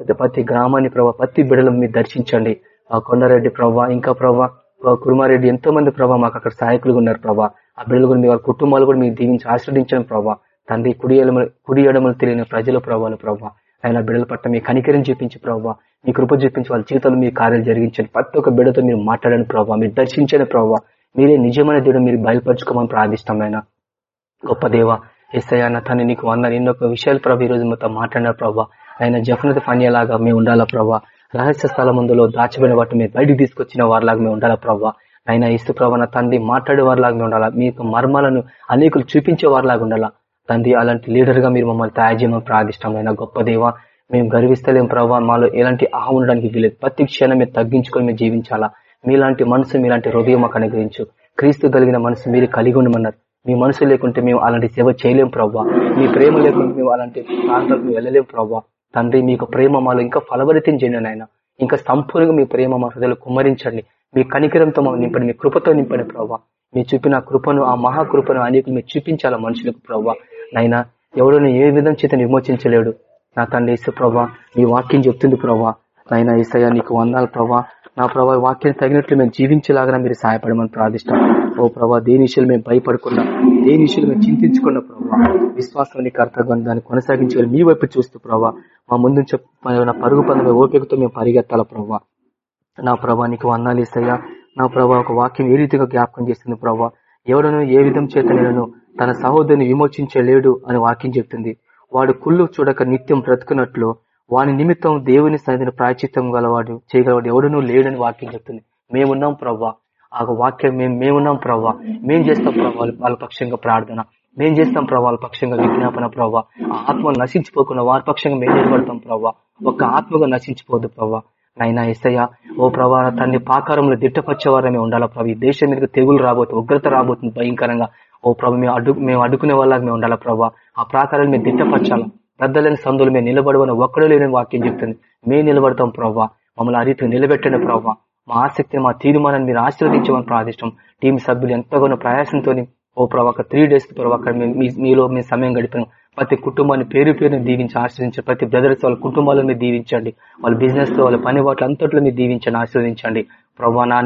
ప్రతి ప్రతి గ్రామాన్ని ప్రభావ ప్రతి బిడ్డలు మీరు దర్శించండి. ఆ కొండారెడ్డి ప్రభావ ఇంకా ప్రభావ కురుమారెడ్డి ఎంతో మంది ప్రభావ మాకు అక్కడ సహాయకులుగా ఉన్నారు ప్రభావ ఆ బిడ్డలు కూడా మీ వాళ్ళ కుటుంబాలు కూడా మీరు దీవించి ఆశ్రదించడం ప్రభావ తండ్రి కుడి కుడి ఎడమలు తెలియని ప్రజల ప్రభావాలు ప్రభావ ఆయన బిడల పట్ల మీ కనికరం చూపించి ప్రభావ మీ కృప చూపించి వాళ్ళ జీవితంలో మీ కార్యాలు జరిగించండి. ప్రతి ఒక్క బిడతో మీరు మాట్లాడని ప్రభావ మీరు దర్శించని ప్రభావ మీరే నిజమైన దేవుడు మీరు బయలుపరచుకోమని ప్రార్థిష్టమైన గొప్ప దేవ ఎస్ఐన తను నీకు వంద ఎన్నో విషయాలు ప్రభావ ఈ రోజు మొత్తం మాట్లాడిన ప్రభావ ఆయన జఫనత ఫన్యలాగా మేము ఉండాలా ప్రభావ రహస్య స్థలం ముందులో దాచిపోయిన వాటి మేము బయటికి తీసుకొచ్చిన వారిలాగా మేము ఉండాలా ప్రభావ ఆయన ఇస్తు ప్రభావ తండ్రి మాట్లాడే వారిలాగా మేము ఉండాలా? మీకు మర్మాలను అనేకులు చూపించే వారిలాగా ఉండాలా? తండ్రి అలాంటి లీడర్గా మీరు మమ్మల్ని తయారు చేయమని ప్రార్థిష్టం గొప్ప దేవ మేము గర్విస్తలేం ప్రభావ మాలో ఎలాంటి అహం ఉండడానికి వీలేదు. ప్రతి క్షణం మీరు తగ్గించుకొని మేము జీవించాలా. మీలాంటి మనసు మీలాంటి హృదయం మాకు అనుగ్రహించు. క్రీస్తు కలిగిన మనసు మీరు కలిగి ఉండమన్నారు. మీ మనసు లేకుంటే మేము అలాంటి సేవ చేయలేం ప్రభావ మీ ప్రేమ లేకుంటే మేము అలాంటి ప్రాంతాలకు వెళ్ళలేం ప్రభావ తండ్రి మీకు ప్రేమ మాలో ఇంకా ఫలవరితం చేయండి నాయన. ఇంకా సంపూర్ణంగా మీ ప్రేమ మా హృదయలు కుమ్మరించండి. మీ కనికరంతో మమ్మల్ని నింపండి. మీ కృపతో నింపండి ప్రభావ మీరు చూపిన కృపను ఆ మహాకృపను అనేకులు మీరు చూపించాలా మనుషులకు ప్రభావ నైనా ఎవడు ఏ విధం చేత విమోచించలేడు. నా తండ్రి ఇసు ప్రభా నీ వాక్యం చెప్తుంది ప్రభా. నైనా ఈసయ్య నీకు వందాలు ప్రభా. నా ప్రభా వాక్యం తగినట్లు మేము జీవించేలాగా మీరు సహాయపడమని ప్రార్థిస్తాం. ఓ ప్రభా దేని విషయాలు మేము భయపడకుండా దేని విషయాలు మేము చింతించుకున్న ప్రభావ విశ్వాసం కర్తవ్యం దాన్ని కొనసాగించాలి మీ వైపు చూస్తూ ప్రభా మా ముందు నా పరుగు పనుల ఓపికతో మేము పరిగెత్తాల ప్రభా. నా ప్రభా నీకు వందాలు ఇస్తాయా నా ప్రభా ఒక వాక్యం ఏ రీతిగా జ్ఞాపకం చేస్తుంది ప్రభా. ఎవడను ఏ విధం చేత తన సహోదరిని విమోచించలేడు అని వాక్యం చెప్తుంది. వాడు కుళ్ళు చూడక నిత్యం బ్రతుకున్నట్లు వాని నిమిత్తం దేవుని సన్నిధిని ప్రాయచిత్తం గలవాడు చేయగలవాడు ఎవడనూ లేడని వాక్యం చెప్తుంది. మేమున్నాం ప్రవ్వా. ఆ వాక్యం మేము మేమున్నాం ప్రవ్వా. మేం చేస్తాం ప్రవ్వా వాళ్ళ పక్షంగా ప్రార్థన. మేం చేస్తాం ప్రభావాల పక్షంగా విజ్ఞాపన ప్రభావ ఆ ఆత్మ నశించిపోకుండా వారి పక్షంగా మేము నిలబడతాం ప్రవ్వా. ఒక ఆత్మగా నశించిపోదు ప్రభావ నైనా ఎస్సయ్య ఓ ప్రభా తన్ని పాకారంలో దిట్టపరిచేవారమే ఉండాలా ప్రభు. ఈ దేశం మీదకి తెగులు రాబోతుంది ఉగ్రత రాబోతుంది భయంకరంగా. ఓ ప్రభు మేము అడ్డు మేము అడ్డుకునే వాళ్ళకి మేము ఉండాలా ప్రభావ ఆ ప్రాకారాలు మేము దిట్టపరచాలా. పెద్దలేని సందులు మేము నిలబడవని ఒక్కడో లేని వాక్యం చెప్తుంది. మేము నిలబడతాం ప్రభావ మమ్మల్ని ఆ రీతికి నిలబెట్టండి ప్రభావ మా ఆసక్తి మా తీర్మానాన్ని మీరు ఆశీర్వదించమని ప్రార్థిష్టం. టీం సభ్యులు ఎంతగానో ప్రయాసంతో ఓ ప్రభావ త్రీ డేస్ ప్రభావ మీలో మేము సమయం గడిపాం ప్రతి కుటుంబాన్ని పేరు పేరుని దీవించి ఆశ్రయించండి ప్రతి బ్రదర్స్ వాళ్ళ కుటుంబాలను మీరు దీవించండి. వాళ్ళ బిజినెస్ వాళ్ళ పని వాటి అంతట్లో మీరు దీవించండి ఆశ్రదించండి ప్రభావ నా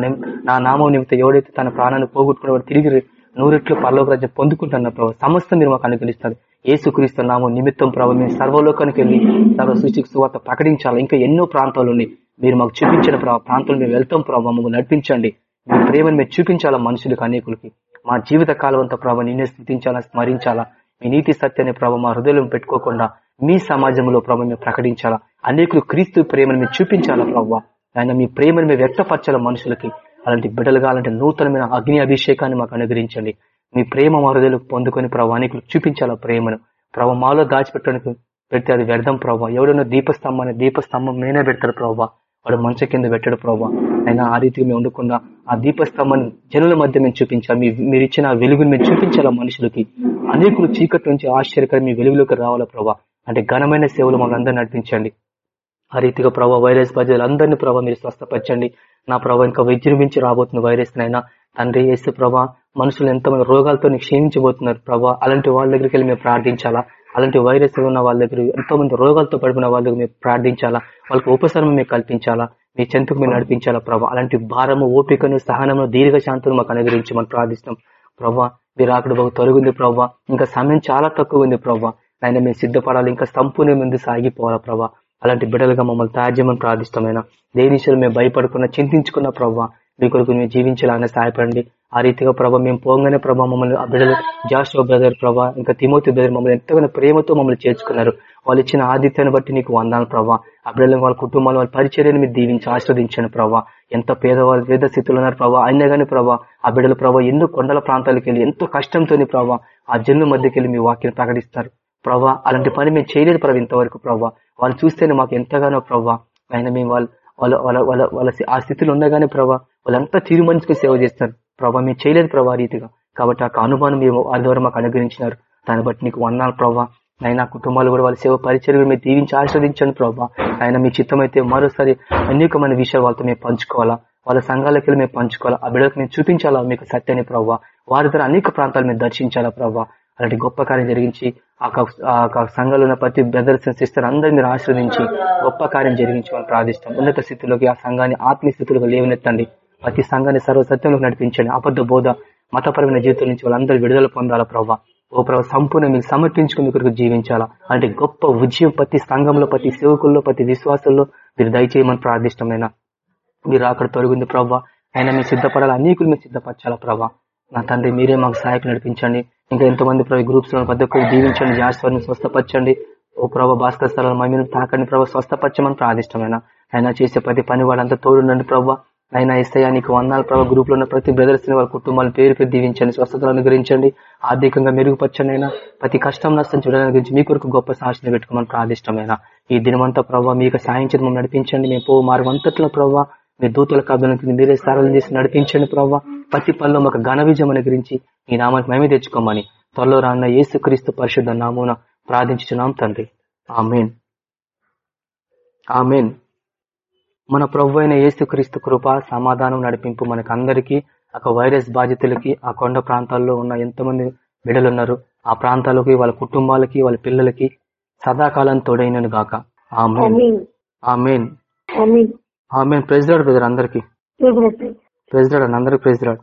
నా నామం నిమిత్తం ఎవడైతే తన ప్రాణాన్ని పోగొట్టుకున్న తిరిగి నూరెట్లు పర్లోక రాజ్యం పొందుకుంటున్న ప్రభావ సమస్త మీరు మాకు అనుగ్రహిస్తారు ఏసుక్రీస్తు నామం నిమిత్తం ప్రభావ మేము సర్వలోకానికి వెళ్ళి సర్వ సృష్టికి సువార్త ప్రకటించాలి? ఇంకా ఎన్నో ప్రాంతాలు ఉన్నాయి. మీరు మాకు చూపించిన ప్రభావ ప్రాంతాలు మేము వెళ్తాం ప్రభావ మమ్మల్ని నడిపించండి. మీ ప్రేమను మేము చూపించాలా మనుషులకు అనేకులకి? మా జీవిత కాలం అంతా ప్రభావ నిన్నే స్థుతించాలా స్మరించాలా? మీ నీతి సత్యాన్ని ప్రభావ మా హృదయంలో పెట్టుకోకుండా మీ సమాజంలో ప్రభావ మేము ప్రకటించాలా? అనేకులు క్రీస్తు ప్రేమను మీరు చూపించాలా ప్రభావ ఆయన మీ ప్రేమను మేము వ్యక్తపరచాలా మనుషులకి? అలాంటి బిడ్డలుగా అలాంటి నూతనమైన అగ్ని అభిషేకాన్ని మాకు అనుగ్రహించండి. మీ ప్రేమ మా పొందుకొని ప్రభావ అనేకులు చూపించాలా ప్రేమను? ప్రభావ మాలో దాచిపెట్టడానికి పెడితే అది వ్యర్థం ప్రభావ ఎవడైనా దీపస్తంభాన్ని దీపస్తంభం నేనే పెడతారు ప్రభావ వాడు మంచ కింద పెట్టాడు ప్రభావ అయినా ఆ రీతికి మేము ఉండకుండా ఆ దీపస్తంభాన్ని జనుల మధ్య మేము చూపించాలి మీరు ఇచ్చిన వెలుగుని మేము చూపించాలా మనుషులకి? అనేకులు చీకటి నుంచి ఆశ్చర్యకర మీ వెలుగులోకి రావాలా ప్రభావ అంటే ఘనమైన సేవలు మాకు నడిపించండి. ఆ రీతిగా ప్రభావ వైరస్ బాధ్యతలు అందరినీ ప్రభావ మీరు స్వస్థపరచండి. నా ప్రభావ ఇంకా విజృంభించి రాబోతున్న వైరస్ నైనా తండ్రి ఏసు ప్రభా మనుషులు ఎంతమంది రోగాలతో క్షీణించబోతున్నారు ప్రభా. అలాంటి వాళ్ళ దగ్గరికి వెళ్ళి మేము ప్రార్థించాలా? అలాంటి వైరస్ ఉన్న వాళ్ళ దగ్గర ఎంతో మంది రోగాలతో పడిపోయిన వాళ్ళ దగ్గర మేము ప్రార్థించాలా? వాళ్ళకి ఉపశమనం మేము కల్పించాలా? మీ చెంతకు మేము నడిపించాలా ప్రభా? అలాంటి భారము ఓపికను సహనము దీర్ఘ శాంతులు మాకు అనుగ్రహించి మనం ప్రార్థిస్తాం ప్రభా మీరు అక్కడ బాగా తొలగింది ప్రభా. ఇంకా సమయం చాలా తక్కువ ఉంది ప్రభా. ఆయన మేము సిద్ధపడాలి. ఇంకా సంపూర్ణ ముందు సాగిపోవాలా ప్రభా? అలాంటి బిడ్డలుగా మమ్మల్ని తయారు చేయమని ప్రార్థిష్టమైన దేనిశలు మేము భయపడుకున్న చింతించుకున్న ప్రభావ మీ కొరకు మేము జీవించాలని సహాయపడండి. ఆ రీతిగా ప్రభావ మేము పోగానే ప్రభావ మమ్మల్ని బిడ్డలు జాషో బ్రదర్ ప్రభా ఇంకా తిమోతి బ్రదర్ మమ్మల్ని ఎంతగానో ప్రేమతో మమ్మల్ని చేర్చుకున్నారు. వాళ్ళు ఇచ్చిన ఆదిత్యాన్ని బట్టి నీకు వందాను ప్రభావ ఆ బిడ్డలు వాళ్ళ కుటుంబాలు వాళ్ళ పరిచర్యను మీరు దీవించి ఆస్వాదించాను ప్రభావ ఎంత పేదవాళ్ళు పేద స్థితిలో ఉన్నారు ప్రభావ అయినా కానీ ప్రభావ ఆ బిడ్డల ప్రభావ ఎన్నో కొండల ప్రాంతాలకు వెళ్ళి ఎంతో కష్టంతో ప్రభావ ఆ జన్లు మధ్యకి వెళ్ళి మీ వాక్యం ప్రకటిస్తారు. ప్రభా అలాంటి పని మేము చేయలేదు ప్రభావ ఇంతవరకు ప్రభావ వాళ్ళు చూస్తేనే మాకు ఎంతగానో ప్రభావ ఆయన మేము వాళ్ళు వాళ్ళ వాళ్ళ వాళ్ళ వాళ్ళ ఆ స్థితిలో ఉండగానే ప్రభా వాళ్ళంతా తీర్మానించుకుని సేవ చేస్తారు. ప్రభావ మేము చేయలేదు ప్రభా రీతిగా. కాబట్టి ఆ అనుమానం మేము వారి ద్వారా మాకు అనుగ్రహించినారు. దాన్ని బట్టి నీకు వన్నాను ప్రభా. ఆయన కుటుంబాలు కూడా వాళ్ళ సేవ పరిచయం మీరు దీవించి ఆశీర్వదించండి ప్రభావ ఆయన మీ చిత్తం అయితే మరోసారి అనేకమైన విషయాలు వాళ్ళతో మేము పంచుకోవాలా? వాళ్ళ సంఘాలకి మేము పంచుకోవాలా? ఆ బిడ్డలకు మేము చూపించాలా మీకు సత్యాన్ని ప్రభావ వారి ద్వారా అనేక ప్రాంతాలు మేము దర్శించాలా ప్రభావ అలాంటి గొప్ప కార్యం జరిగించి ఆ ఆ సంఘంలో ఉన్న ప్రతి బ్రదర్స్ సిస్టర్ అందరూ మీరు గొప్ప కార్యం జరిగించమని ప్రార్థిస్తాం. ఉన్నత స్థితిలోకి ఆ సంఘాన్ని ఆత్మీయ స్థితిలోకి లేవనెత్తండి. ప్రతి సంఘాన్ని సర్వసత్యంలోకి నడిపించండి. అబద్ధ బోధ మతపరమైన జీవితం నుంచి వాళ్ళందరూ విడుదల పొందాలా ప్రభావ ఓ ప్రభావ సంపూర్ణ మీకు సమర్పించుకుని మీకు జీవించాలా? అంటే గొప్ప విజయం ప్రతి సంఘంలో ప్రతి సేవకుల్లో ప్రతి విశ్వాసంలో మీరు దయచేయమని ప్రార్థిష్టమైన మీరు అక్కడ తొలగింది ప్రభావ ఆయన మీరు సిద్ధపడాలి? అనేకులు మీరు సిద్ధపరచాలా ప్రభావ నా తండ్రి మీరే మాకు సహాయకు నడిపించండి. ఇంకా ఎంతమంది ప్రభావ గ్రూప్స్లో ప్రతి ఒక్కరు దీవించండి జాస్వారిని స్వస్థపరచండి. ఓ ప్రభావ భాస్కర్ స్థలాలు మా తాకండి ప్రభావ స్వస్థపరచమని ప్రార్థిష్టమైన. ఆయన చేసే ప్రతి పని వాళ్ళంతా తోడుండండి ప్రభావ ఆయన ఇస్తాయా నీకు వందాలు ప్రభావ గ్రూప్లో ఉన్న ప్రతి బ్రదర్స్ని వాళ్ళ కుటుంబాల పేరు పేరు దీవించండి స్వస్థతలు అనుగ్రహించండి. ఆర్థికంగా మెరుగుపరచండి అయినా ప్రతి కష్టం నష్టం చూడడానికి గురించి మీ కొరకు గొప్ప సాక్షిని పెట్టుకోమని ప్రార్థిష్టమైన. ఈ దినమంతా ప్రభావ మీకు సాయం చేయడం నడిపించండి. మేము పో మారు అంతట్లో ప్రభావ మీ దూతల కథలకు మీరే సారాలు చేసి నడిపించండి ప్రభావ ప్రతి పనిలో మాకు ఘన విజయం అనుగ్రహించి ఈ నామానికి మేమే తెచ్చుకోమని త్వరలో రాన్న యేసుక్రీస్తు పరిశుద్ధ నామూన ప్రార్థించున్నాం తండ్రి. ఆమెన్. ఆమెన్. మన ప్రభు అయిన యేసుక్రీస్తు కృప సమాధానం నడిపింపు మనకు అందరికీ ఒక వైరస్ బాధితులకి ఆ కొండ ప్రాంతాల్లో ఉన్న ఎంతమంది బిడ్డలు ఉన్నారు ఆ ప్రాంతాలకి వాళ్ళ కుటుంబాలకి వాళ్ళ పిల్లలకి సదాకాలం తోడైనను గాక. ఆమెన్. ఆమీన్. ఆమెన్. ఆమీన్. ఆమెన్. ప్రెసిడెంట్ బ్రదర్ అందరికి. ప్రేమతో ప్రెసిడెంట్ అందరికి ప్రెసిడెంట్